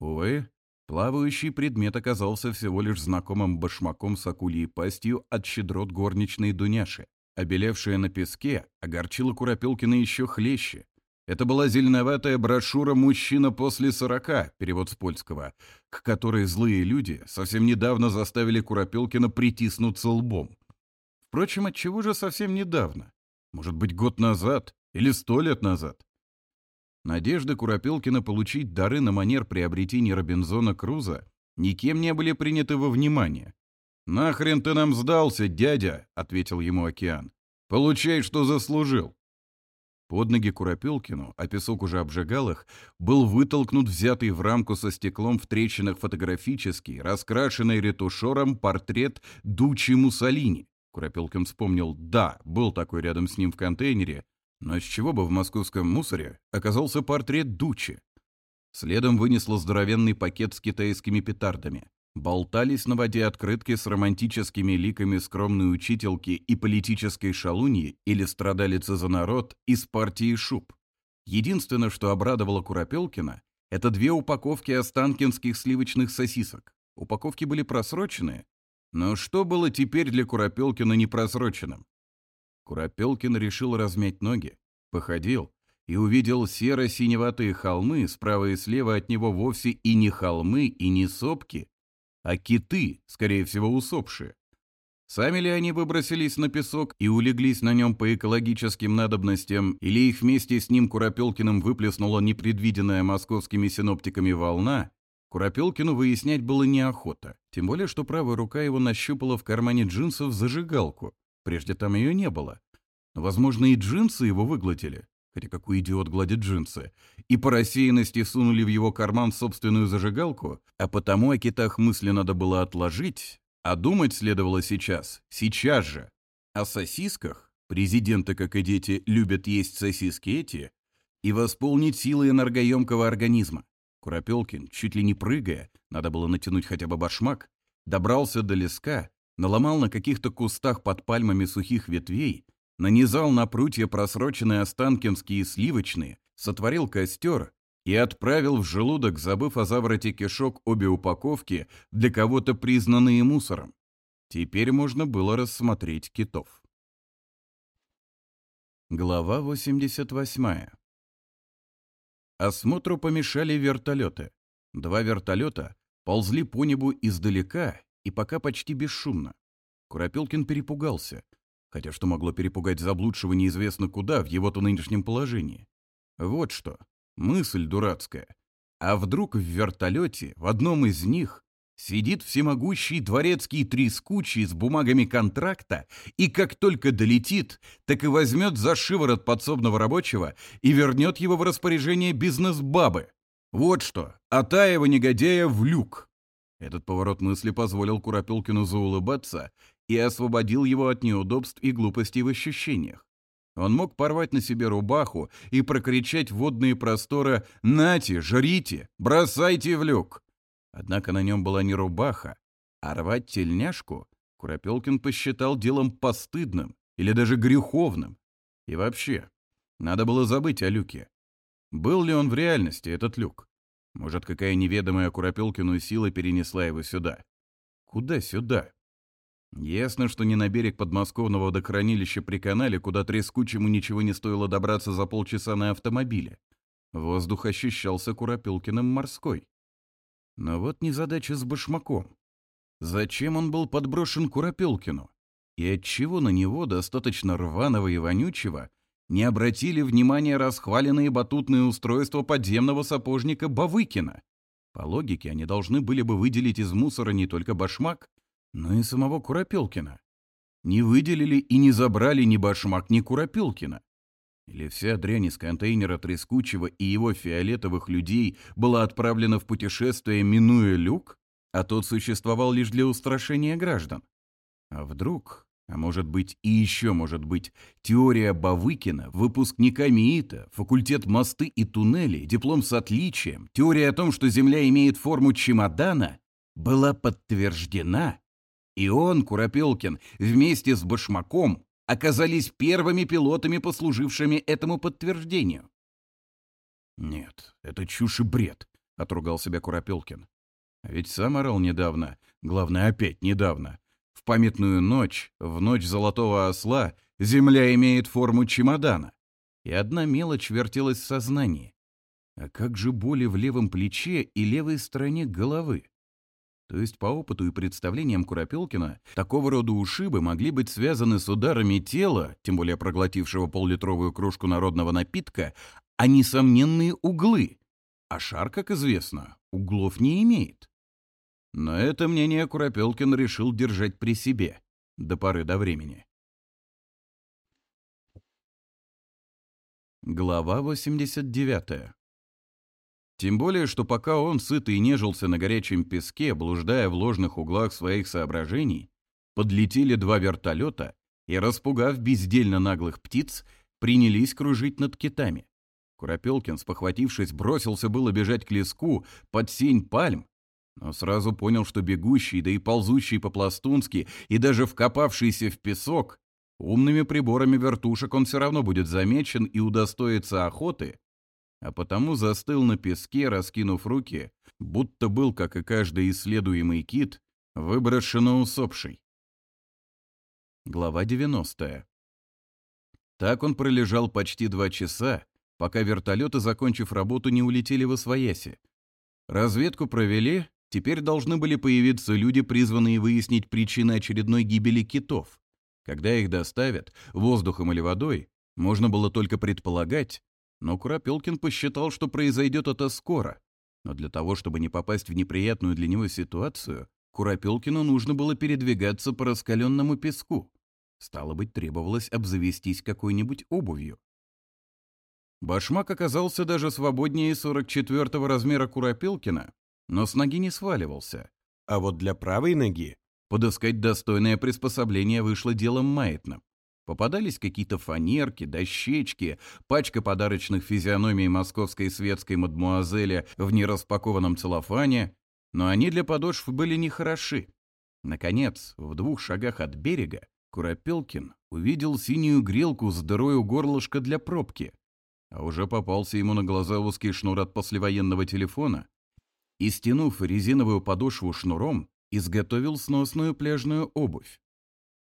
Увы, плавающий предмет оказался всего лишь знакомым башмаком с акульей пастью от щедрот горничной Дуняши. Обелевшая на песке огорчила Куропелкина еще хлеще. Это была зеленоватая брошюра «Мужчина после сорока», перевод с польского, к которой злые люди совсем недавно заставили Куропелкина притиснуться лбом. Впрочем, отчего же совсем недавно? Может быть, год назад или сто лет назад? Надежды Куропелкина получить дары на манер приобретения Робинзона Круза никем не были приняты во внимание. «Нахрен ты нам сдался, дядя!» — ответил ему океан. «Получай, что заслужил!» Под ноги Куропелкину, а песок уже обжигал их, был вытолкнут взятый в рамку со стеклом в трещинах фотографический, раскрашенный ретушером портрет Дучи Муссолини. Куропелкин вспомнил, да, был такой рядом с ним в контейнере, но с чего бы в московском мусоре оказался портрет Дучи? Следом вынесло здоровенный пакет с китайскими петардами. Болтались на воде открытки с романтическими ликами скромной учительки и политической шалуньи или страдалицы за народ из партии Шуб. Единственное, что обрадовало Куропелкина, это две упаковки останкинских сливочных сосисок. Упаковки были просрочены, но что было теперь для Куропелкина непросроченным? Курапелкин решил размять ноги, походил и увидел серо-синеватые холмы справа и слева от него вовсе и не холмы, и не сопки, а киты, скорее всего, усопшие. Сами ли они выбросились на песок и улеглись на нем по экологическим надобностям, или их вместе с ним Курапелкиным выплеснула непредвиденная московскими синоптиками волна, Курапелкину выяснять было неохота, тем более, что правая рука его нащупала в кармане джинсов зажигалку, Прежде там ее не было. но, Возможно, и джинсы его выглотили, Хотя какой идиот гладит джинсы. И по рассеянности сунули в его карман собственную зажигалку, а потому о китах мысли надо было отложить, а думать следовало сейчас, сейчас же. О сосисках, президенты, как и дети, любят есть сосиски эти, и восполнить силы энергоемкого организма. Куропелкин, чуть ли не прыгая, надо было натянуть хотя бы башмак, добрался до леска наломал на каких-то кустах под пальмами сухих ветвей, нанизал на прутья просроченные останкинские сливочные, сотворил костер и отправил в желудок, забыв о завороте кишок обе упаковки, для кого-то признанные мусором. Теперь можно было рассмотреть китов. Глава 88. Осмотру помешали вертолеты. Два вертолета ползли по небу издалека и пока почти бесшумно. Куропелкин перепугался, хотя что могло перепугать заблудшего неизвестно куда в его-то нынешнем положении. Вот что, мысль дурацкая. А вдруг в вертолете, в одном из них, сидит всемогущий дворецкий трескучий с бумагами контракта, и как только долетит, так и возьмет за шиворот подсобного рабочего и вернет его в распоряжение бизнес-бабы. Вот что, Атаева негодяя в люк. Этот поворот мысли позволил Куропилкину заулыбаться и освободил его от неудобств и глупостей в ощущениях. Он мог порвать на себе рубаху и прокричать водные просторы «Нате, жрите, бросайте в люк!». Однако на нем была не рубаха, а рвать тельняшку Куропелкин посчитал делом постыдным или даже греховным. И вообще, надо было забыть о люке. Был ли он в реальности, этот люк? Может, какая неведомая Куропелкину сила перенесла его сюда? Куда сюда? Ясно, что не на берег подмосковного водохранилища при канале, куда трескучему ничего не стоило добраться за полчаса на автомобиле. Воздух ощущался Куропилкиным морской. Но вот незадача с башмаком. Зачем он был подброшен Куропилкину? И отчего на него, достаточно рваного и вонючего, не обратили внимания расхваленные батутные устройства подземного сапожника Бавыкина. По логике, они должны были бы выделить из мусора не только башмак, но и самого Куропелкина. Не выделили и не забрали ни башмак, ни Куропелкина. Или вся дрянь из контейнера Трескучего и его фиолетовых людей была отправлена в путешествие, минуя люк, а тот существовал лишь для устрашения граждан? А вдруг а может быть, и еще может быть, теория Бавыкина, выпускника МИИТа, факультет мосты и туннели, диплом с отличием, теория о том, что Земля имеет форму чемодана, была подтверждена, и он, Куропелкин, вместе с Башмаком оказались первыми пилотами, послужившими этому подтверждению. «Нет, это чушь и бред», — отругал себя Куропелкин. А ведь сам орал недавно, главное, опять недавно, В памятную ночь, в ночь золотого осла, земля имеет форму чемодана. И одна мелочь вертелась в сознании. А как же боли в левом плече и левой стороне головы? То есть по опыту и представлениям Куропелкина, такого рода ушибы могли быть связаны с ударами тела, тем более проглотившего поллитровую кружку народного напитка, а несомненные углы. А шар, как известно, углов не имеет. Но это мнение Куропелкин решил держать при себе до поры до времени. Глава 89. Тем более, что пока он сытый и нежился на горячем песке, блуждая в ложных углах своих соображений, подлетели два вертолета и, распугав бездельно наглых птиц, принялись кружить над китами. Куропелкин, спохватившись, бросился было бежать к леску под сень пальм, но сразу понял, что бегущий, да и ползущий по-пластунски, и даже вкопавшийся в песок, умными приборами вертушек он все равно будет замечен и удостоится охоты, а потому застыл на песке, раскинув руки, будто был, как и каждый исследуемый кит, выброшенно усопший. Глава 90. Так он пролежал почти два часа, пока вертолеты, закончив работу, не улетели в Освояси. Разведку провели, Теперь должны были появиться люди, призванные выяснить причины очередной гибели китов. Когда их доставят, воздухом или водой, можно было только предполагать, но Куропелкин посчитал, что произойдет это скоро. Но для того, чтобы не попасть в неприятную для него ситуацию, Куропелкину нужно было передвигаться по раскаленному песку. Стало быть, требовалось обзавестись какой-нибудь обувью. Башмак оказался даже свободнее 44-го размера Куропелкина, но с ноги не сваливался. А вот для правой ноги подыскать достойное приспособление вышло делом маятным. Попадались какие-то фанерки, дощечки, пачка подарочных физиономий московской и светской мадмуазели в нераспакованном целлофане, но они для подошв были нехороши. Наконец, в двух шагах от берега Куропелкин увидел синюю грелку с дырой у горлышка для пробки, а уже попался ему на глаза узкий шнур от послевоенного телефона, и, стянув резиновую подошву шнуром, изготовил сносную пляжную обувь.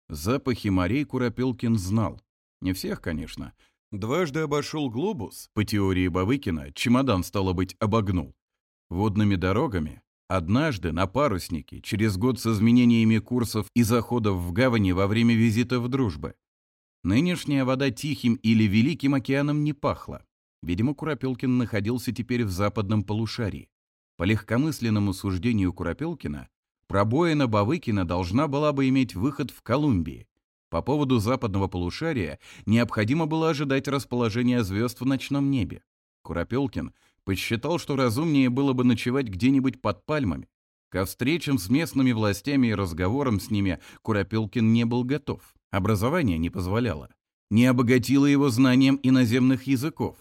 Запахи морей Куропелкин знал. Не всех, конечно. Дважды обошел глобус, по теории Бавыкина, чемодан, стало быть, обогнул. Водными дорогами, однажды на паруснике, через год с изменениями курсов и заходов в гавани во время визитов дружбы. Нынешняя вода Тихим или Великим океаном не пахла. Видимо, Куропелкин находился теперь в западном полушарии. По легкомысленному суждению Куропелкина, пробоина Бавыкина должна была бы иметь выход в Колумбии. По поводу западного полушария необходимо было ожидать расположения звезд в ночном небе. Куропелкин посчитал, что разумнее было бы ночевать где-нибудь под пальмами. Ко встречам с местными властями и разговорам с ними Куропелкин не был готов. Образование не позволяло. Не обогатило его знанием иноземных языков.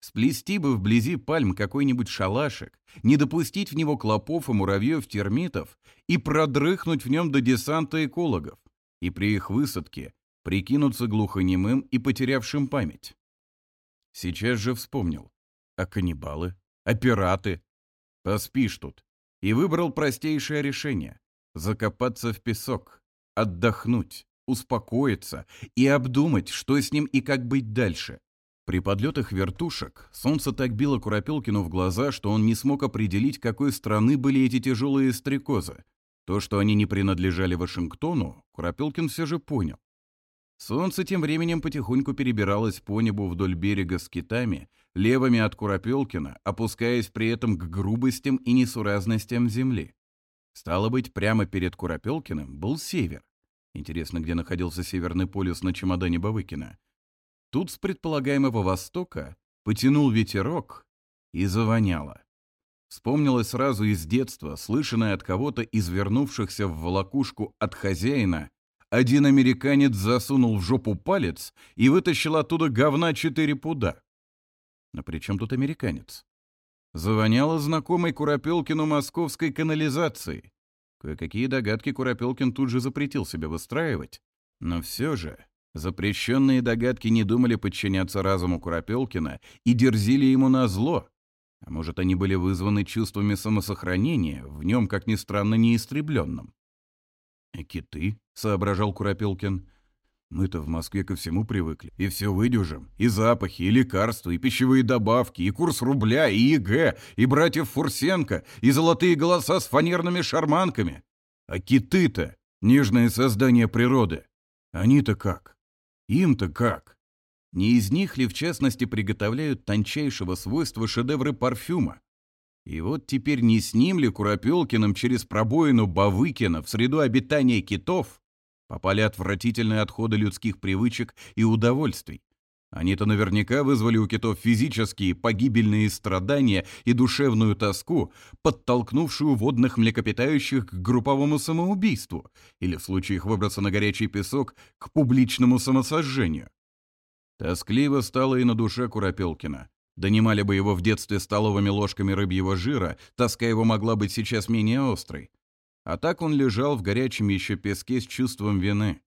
Сплести бы вблизи пальм какой-нибудь шалашик, не допустить в него клопов и муравьев, термитов и продрыхнуть в нем до десанта экологов, и при их высадке прикинуться глухонемым и потерявшим память. Сейчас же вспомнил. А каннибалы? А пираты? Поспишь тут. И выбрал простейшее решение — закопаться в песок, отдохнуть, успокоиться и обдумать, что с ним и как быть дальше — при подлетах вертушек солнце так било Куропелкину в глаза, что он не смог определить, какой страны были эти тяжелые стрекозы. То, что они не принадлежали Вашингтону, Куропелкин все же понял. Солнце тем временем потихоньку перебиралось по небу вдоль берега с китами, левыми от Куропелкина, опускаясь при этом к грубостям и несуразностям земли. Стало быть, прямо перед Куропелкиным был север. Интересно, где находился Северный полюс на чемодане Бавыкина. Тут с предполагаемого востока потянул ветерок и завоняло. Вспомнилось сразу из детства, слышанное от кого-то из вернувшихся в волокушку от хозяина, один американец засунул в жопу палец и вытащил оттуда говна четыре пуда. Но при чем тут американец? Завоняло знакомой Куропелкину московской канализации. Кое-какие догадки Куропелкин тут же запретил себе выстраивать. Но все же Запрещенные догадки не думали подчиняться разуму Куропелкина и дерзили ему на зло. А может, они были вызваны чувствами самосохранения, в нем, как ни странно, неистребленным. «А киты», — соображал Куропелкин, — «мы-то в Москве ко всему привыкли, и все выдюжим, и запахи, и лекарства, и пищевые добавки, и курс рубля, и ЕГЭ, и братьев Фурсенко, и золотые голоса с фанерными шарманками. А киты-то, нежные создания природы, они-то как?» Им-то как? Не из них ли, в частности, приготовляют тончайшего свойства шедевры парфюма? И вот теперь не с ним ли Куропелкиным через пробоину Бавыкина в среду обитания китов попали отвратительные отходы людских привычек и удовольствий? Они-то наверняка вызвали у китов физические погибельные страдания и душевную тоску, подтолкнувшую водных млекопитающих к групповому самоубийству или, в случае их выброса на горячий песок, к публичному самосожжению. Тоскливо стало и на душе Куропелкина. Донимали бы его в детстве столовыми ложками рыбьего жира, тоска его могла быть сейчас менее острой. А так он лежал в горячем еще песке с чувством вины.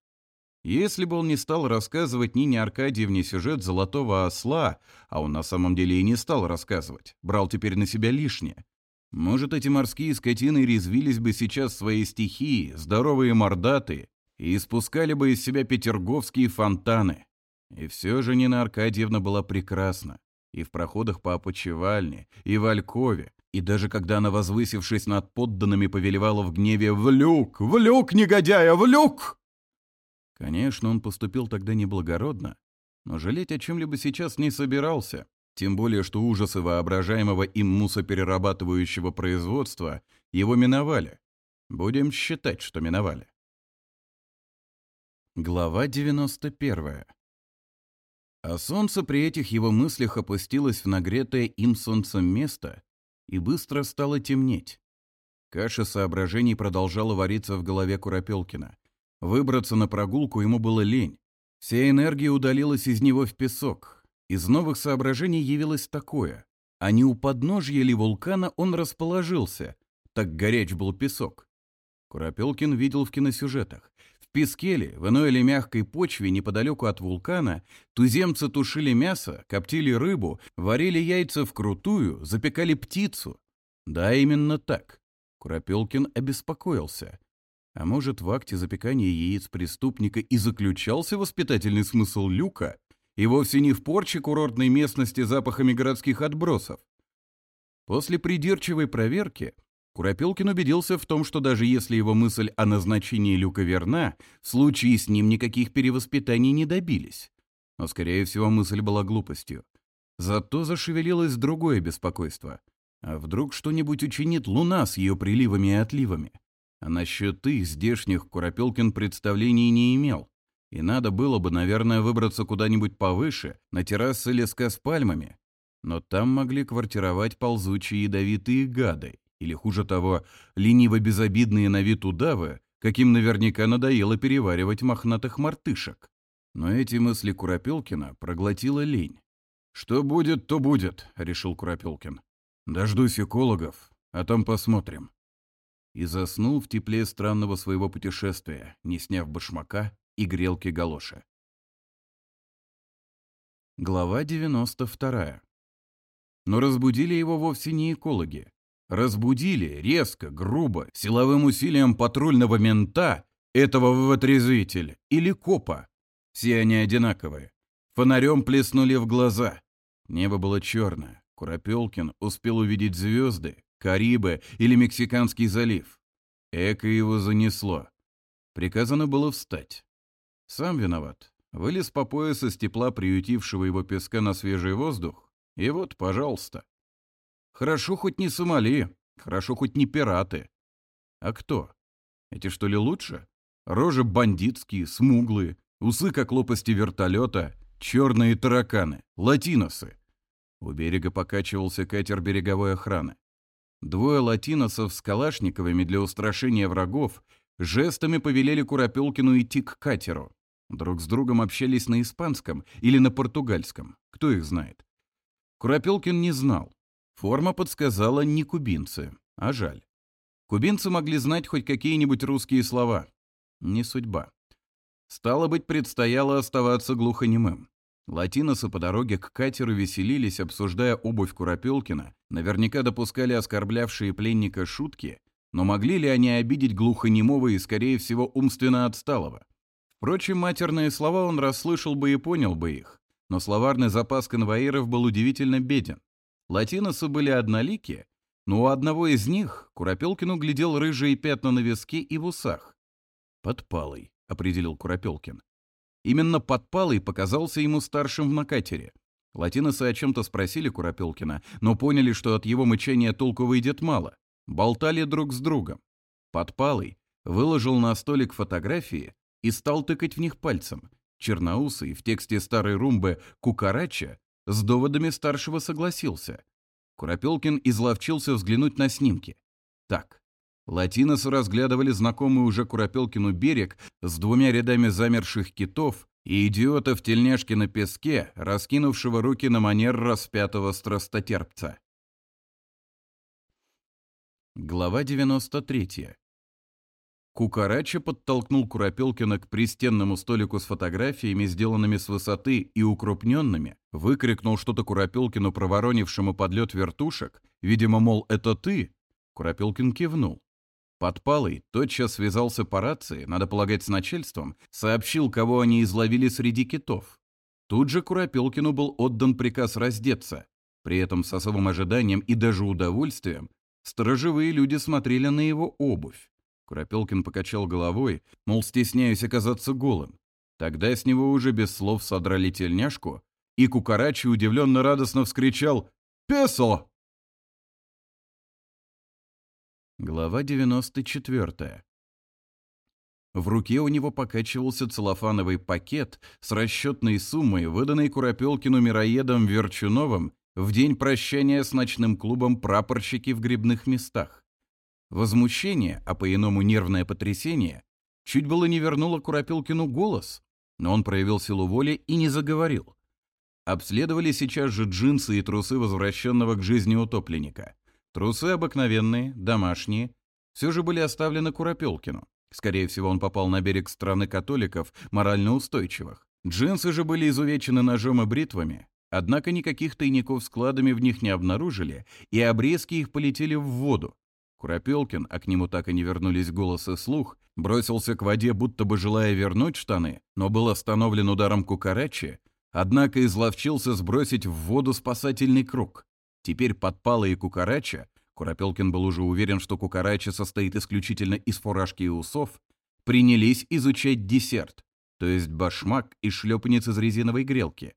Если бы он не стал рассказывать Нине Аркадьевне сюжет «Золотого осла», а он на самом деле и не стал рассказывать, брал теперь на себя лишнее. Может, эти морские скотины резвились бы сейчас в своей стихии, здоровые мордаты, и испускали бы из себя петерговские фонтаны. И все же Нина Аркадьевна была прекрасна. И в проходах по опочивальне, и в Алькове, и даже когда она, возвысившись над подданными, повелевала в гневе «В люк! В люк, негодяя! В люк!» Конечно, он поступил тогда неблагородно, но жалеть о чем-либо сейчас не собирался, тем более что ужасы воображаемого им мусоперерабатывающего производства его миновали. Будем считать, что миновали. Глава 91. А солнце при этих его мыслях опустилось в нагретое им солнцем место и быстро стало темнеть. Каша соображений продолжала вариться в голове Куропелкина. Выбраться на прогулку ему было лень. Вся энергия удалилась из него в песок. Из новых соображений явилось такое. А не у подножья ли вулкана он расположился? Так горяч был песок. Куропелкин видел в киносюжетах. В песке ли, в иной или мягкой почве неподалеку от вулкана, туземцы тушили мясо, коптили рыбу, варили яйца вкрутую, запекали птицу. Да, именно так. Куропелкин обеспокоился. А может, в акте запекания яиц преступника и заключался воспитательный смысл люка, и вовсе не в порче курортной местности запахами городских отбросов? После придирчивой проверки Куропелкин убедился в том, что даже если его мысль о назначении люка верна, в случае с ним никаких перевоспитаний не добились. Но, скорее всего, мысль была глупостью. Зато зашевелилось другое беспокойство. А вдруг что-нибудь учинит Луна с ее приливами и отливами? А насчет их, здешних, Куропелкин представлений не имел. И надо было бы, наверное, выбраться куда-нибудь повыше, на террасы леска с пальмами. Но там могли квартировать ползучие ядовитые гады, или, хуже того, лениво-безобидные на вид удавы, каким наверняка надоело переваривать мохнатых мартышек. Но эти мысли Куропелкина проглотила лень. «Что будет, то будет», — решил Куропелкин. «Дождусь экологов, а там посмотрим» и заснул в тепле странного своего путешествия, не сняв башмака и грелки галоши. Глава 92. Но разбудили его вовсе не экологи. Разбудили резко, грубо, силовым усилием патрульного мента, этого вывотрезвителя или копа. Все они одинаковые. Фонарем плеснули в глаза. Небо было черное. Куропелкин успел увидеть звезды, Карибы или Мексиканский залив. Эко его занесло. Приказано было встать. Сам виноват. Вылез по пояс из тепла приютившего его песка на свежий воздух. И вот, пожалуйста. Хорошо хоть не Сомали, хорошо хоть не пираты. А кто? Эти что ли лучше? Рожи бандитские, смуглые, усы как лопасти вертолета, черные тараканы, латиносы. У берега покачивался катер береговой охраны. Двое латиносов с калашниковыми для устрашения врагов жестами повелели Куропелкину идти к катеру. Друг с другом общались на испанском или на португальском, кто их знает. Куропелкин не знал. Форма подсказала не кубинцы, а жаль. Кубинцы могли знать хоть какие-нибудь русские слова. Не судьба. Стало быть, предстояло оставаться глухонемым. Латиносы по дороге к катеру веселились, обсуждая обувь Куропелкина, наверняка допускали оскорблявшие пленника шутки, но могли ли они обидеть глухонемого и, скорее всего, умственно отсталого? Впрочем, матерные слова он расслышал бы и понял бы их, но словарный запас конвоиров был удивительно беден. Латиносы были однолики, но у одного из них Куропелкин углядел рыжие пятна на виске и в усах. «Подпалый», — определил Куропелкин. Именно подпалый показался ему старшим в накатере. Латиносы о чем-то спросили Куропелкина, но поняли, что от его мычания толку выйдет мало. Болтали друг с другом. Подпалый выложил на столик фотографии и стал тыкать в них пальцем. Черноусый в тексте старой румбы «Кукарача» с доводами старшего согласился. Куропелкин изловчился взглянуть на снимки. Так, латиносы разглядывали знакомый уже Куропелкину берег с двумя рядами замерших китов и идиота в тельняшке на песке, раскинувшего руки на манер распятого страстотерпца. Глава 93. Кукарача подтолкнул Куропелкина к пристенному столику с фотографиями, сделанными с высоты и укрупненными, выкрикнул что-то Куропелкину, проворонившему подлет вертушек, видимо, мол, это ты. Куропелкин кивнул. Подпалый тотчас связался по рации, надо полагать, с начальством, сообщил, кого они изловили среди китов. Тут же Куропелкину был отдан приказ раздеться. При этом с особым ожиданием и даже удовольствием сторожевые люди смотрели на его обувь. Куропелкин покачал головой, мол, стесняюсь оказаться голым. Тогда с него уже без слов содрали тельняшку, и Кукарачи удивленно-радостно вскричал «Песо!» Глава 94. В руке у него покачивался целлофановый пакет с расчетной суммой, выданной Куропелкину мироедом Верчуновым в день прощания с ночным клубом «Прапорщики в грибных местах». Возмущение, а по-иному нервное потрясение, чуть было не вернуло Куропелкину голос, но он проявил силу воли и не заговорил. Обследовали сейчас же джинсы и трусы возвращенного к жизни утопленника – Трусы обыкновенные, домашние, все же были оставлены Куропелкину. Скорее всего, он попал на берег страны католиков, морально устойчивых. Джинсы же были изувечены ножом и бритвами, однако никаких тайников складами в них не обнаружили, и обрезки их полетели в воду. Куропелкин, а к нему так и не вернулись голос и слух, бросился к воде, будто бы желая вернуть штаны, но был остановлен ударом кукарачи, однако изловчился сбросить в воду спасательный круг. Теперь подпала и кукарача, Куропелкин был уже уверен, что кукарача состоит исключительно из фуражки и усов, принялись изучать десерт, то есть башмак и шлепанец из резиновой грелки.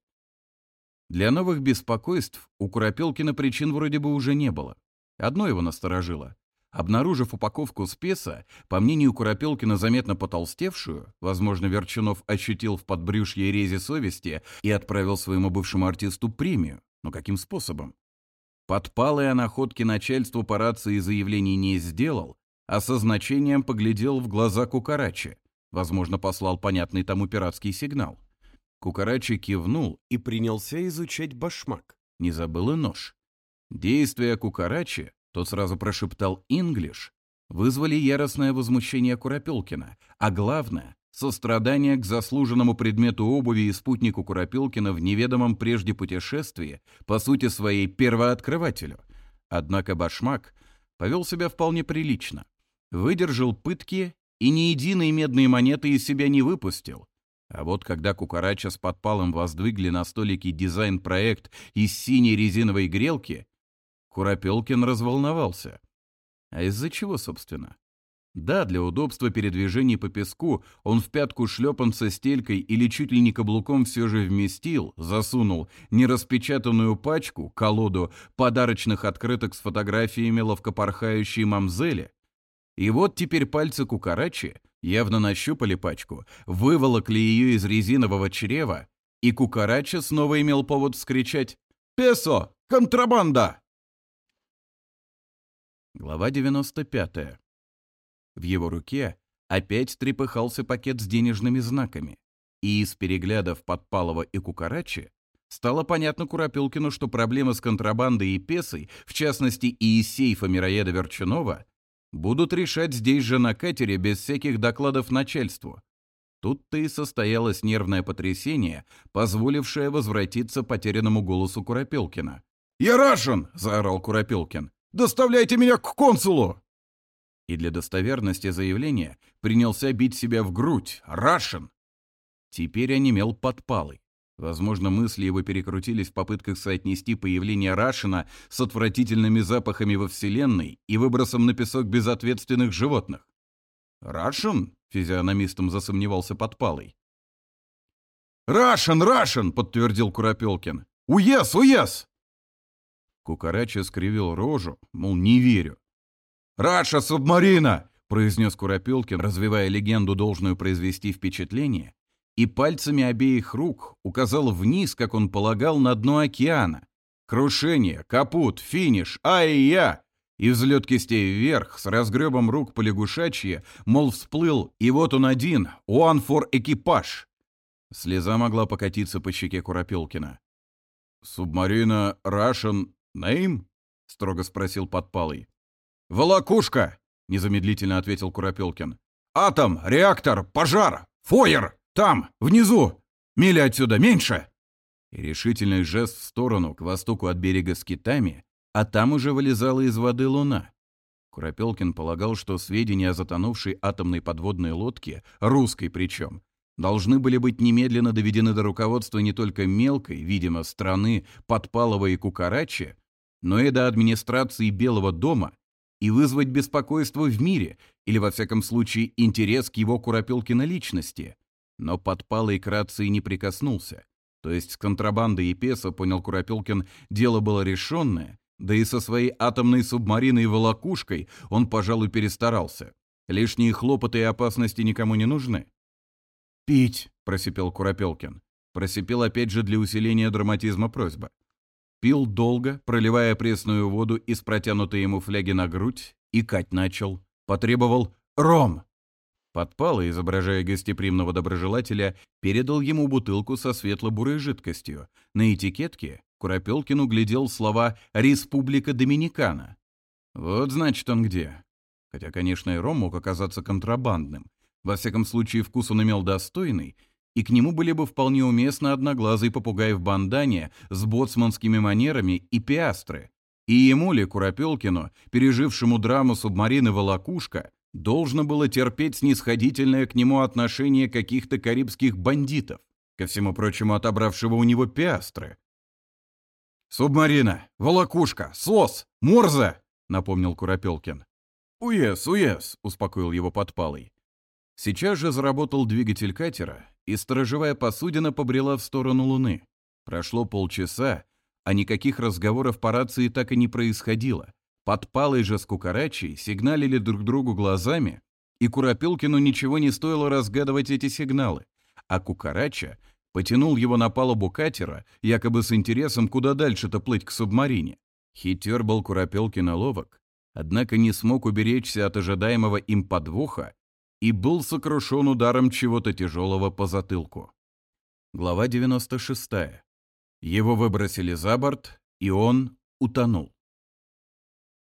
Для новых беспокойств у Куропелкина причин вроде бы уже не было. Одно его насторожило. Обнаружив упаковку спеса, по мнению Куропелкина заметно потолстевшую, возможно, Верчунов ощутил в подбрюшье рези совести и отправил своему бывшему артисту премию. Но каким способом? о находке начальству по рации заявлений не сделал, а со значением поглядел в глаза Кукарачи. Возможно, послал понятный тому пиратский сигнал. Кукарачи кивнул и принялся изучать башмак. Не забыл и нож. Действия Кукарачи, тот сразу прошептал «Инглиш», вызвали яростное возмущение Куропелкина, а главное сострадание к заслуженному предмету обуви и спутнику Куропилкина в неведомом прежде путешествии, по сути своей первооткрывателю. Однако Башмак повел себя вполне прилично, выдержал пытки и ни единой медной монеты из себя не выпустил. А вот когда Кукарача с подпалом воздвигли на столике дизайн-проект из синей резиновой грелки, Куропелкин разволновался. А из-за чего, собственно? Да, для удобства передвижений по песку он в пятку шлепан со стелькой или чуть ли не каблуком все же вместил, засунул нераспечатанную пачку, колоду подарочных открыток с фотографиями ловкопорхающей мамзели. И вот теперь пальцы кукарачи явно нащупали пачку, выволокли ее из резинового чрева, и кукарача снова имел повод вскричать «Песо! Контрабанда!» Глава девяносто пятая. В его руке опять трепыхался пакет с денежными знаками. И из переглядов Подпалова и Кукарачи стало понятно Куропилкину, что проблемы с контрабандой и песой, в частности и из сейфа мироеда Верчунова, будут решать здесь же на катере без всяких докладов начальству. Тут-то и состоялось нервное потрясение, позволившее возвратиться потерянному голосу Я «Ярашин!» — заорал Куропилкин. «Доставляйте меня к консулу!» и для достоверности заявления принялся бить себя в грудь. «Рашен!» Теперь онемел подпалый. Возможно, мысли его перекрутились в попытках соотнести появление Рашина с отвратительными запахами во Вселенной и выбросом на песок безответственных животных. «Рашин?» — физиономистом засомневался подпалый. «Рашин, Рашин!» — подтвердил Куропелкин. «Уес, уес!» Кукарача скривил рожу, мол, не верю. «Раша субмарина!» — произнес Куропелкин, развивая легенду, должную произвести впечатление, и пальцами обеих рук указал вниз, как он полагал, на дно океана. «Крушение, капут, финиш, ай-я!» И взлет кистей вверх, с разгребом рук полягушачье, мол, всплыл, и вот он один, one for экипаж. Слеза могла покатиться по щеке Куропелкина. «Субмарина Russian name?» — строго спросил подпалый. «Волокушка!» — незамедлительно ответил Куропелкин. «Атом! Реактор! Пожар! Фойер! Там! Внизу! Миля отсюда! Меньше!» И решительный жест в сторону, к востоку от берега с китами, а там уже вылезала из воды луна. Куропелкин полагал, что сведения о затонувшей атомной подводной лодке, русской и вызвать беспокойство в мире, или, во всяком случае, интерес к его Куропелкиной личности. Но подпалой к рации не прикоснулся. То есть с контрабандой и песо, понял Куропелкин, дело было решенное, да и со своей атомной субмариной и волокушкой он, пожалуй, перестарался. Лишние хлопоты и опасности никому не нужны. «Пить!» – просипел Куропелкин. Просипел опять же для усиления драматизма просьба пил долго, проливая пресную воду из протянутой ему фляги на грудь, и кать начал, потребовал «Ром!». Подпала, изображая гостеприимного доброжелателя, передал ему бутылку со светло-бурой жидкостью. На этикетке Куропелкин углядел слова «Республика Доминикана». Вот значит он где. Хотя, конечно, и ром мог оказаться контрабандным. Во всяком случае, вкус он имел достойный — и к нему были бы вполне уместны одноглазый попугай в бандане с боцманскими манерами и пиастры. И ему ли, Куропелкину, пережившему драму субмарины «Волокушка», должно было терпеть снисходительное к нему отношение каких-то карибских бандитов, ко всему прочему отобравшего у него пиастры. «Субмарина! Волокушка! Сос! Морза!» — напомнил Куропелкин. «Уес, уес!» — успокоил его подпалый. Сейчас же заработал двигатель катера, и сторожевая посудина побрела в сторону Луны. Прошло полчаса, а никаких разговоров по рации так и не происходило. Под палой же с кукарачей сигналили друг другу глазами, и Куропилкину ничего не стоило разгадывать эти сигналы, а кукарача потянул его на палубу катера, якобы с интересом, куда дальше-то плыть к субмарине. Хитер был Куропилкин ловок, однако не смог уберечься от ожидаемого им подвоха и был сокрушен ударом чего-то тяжелого по затылку. Глава 96. Его выбросили за борт, и он утонул.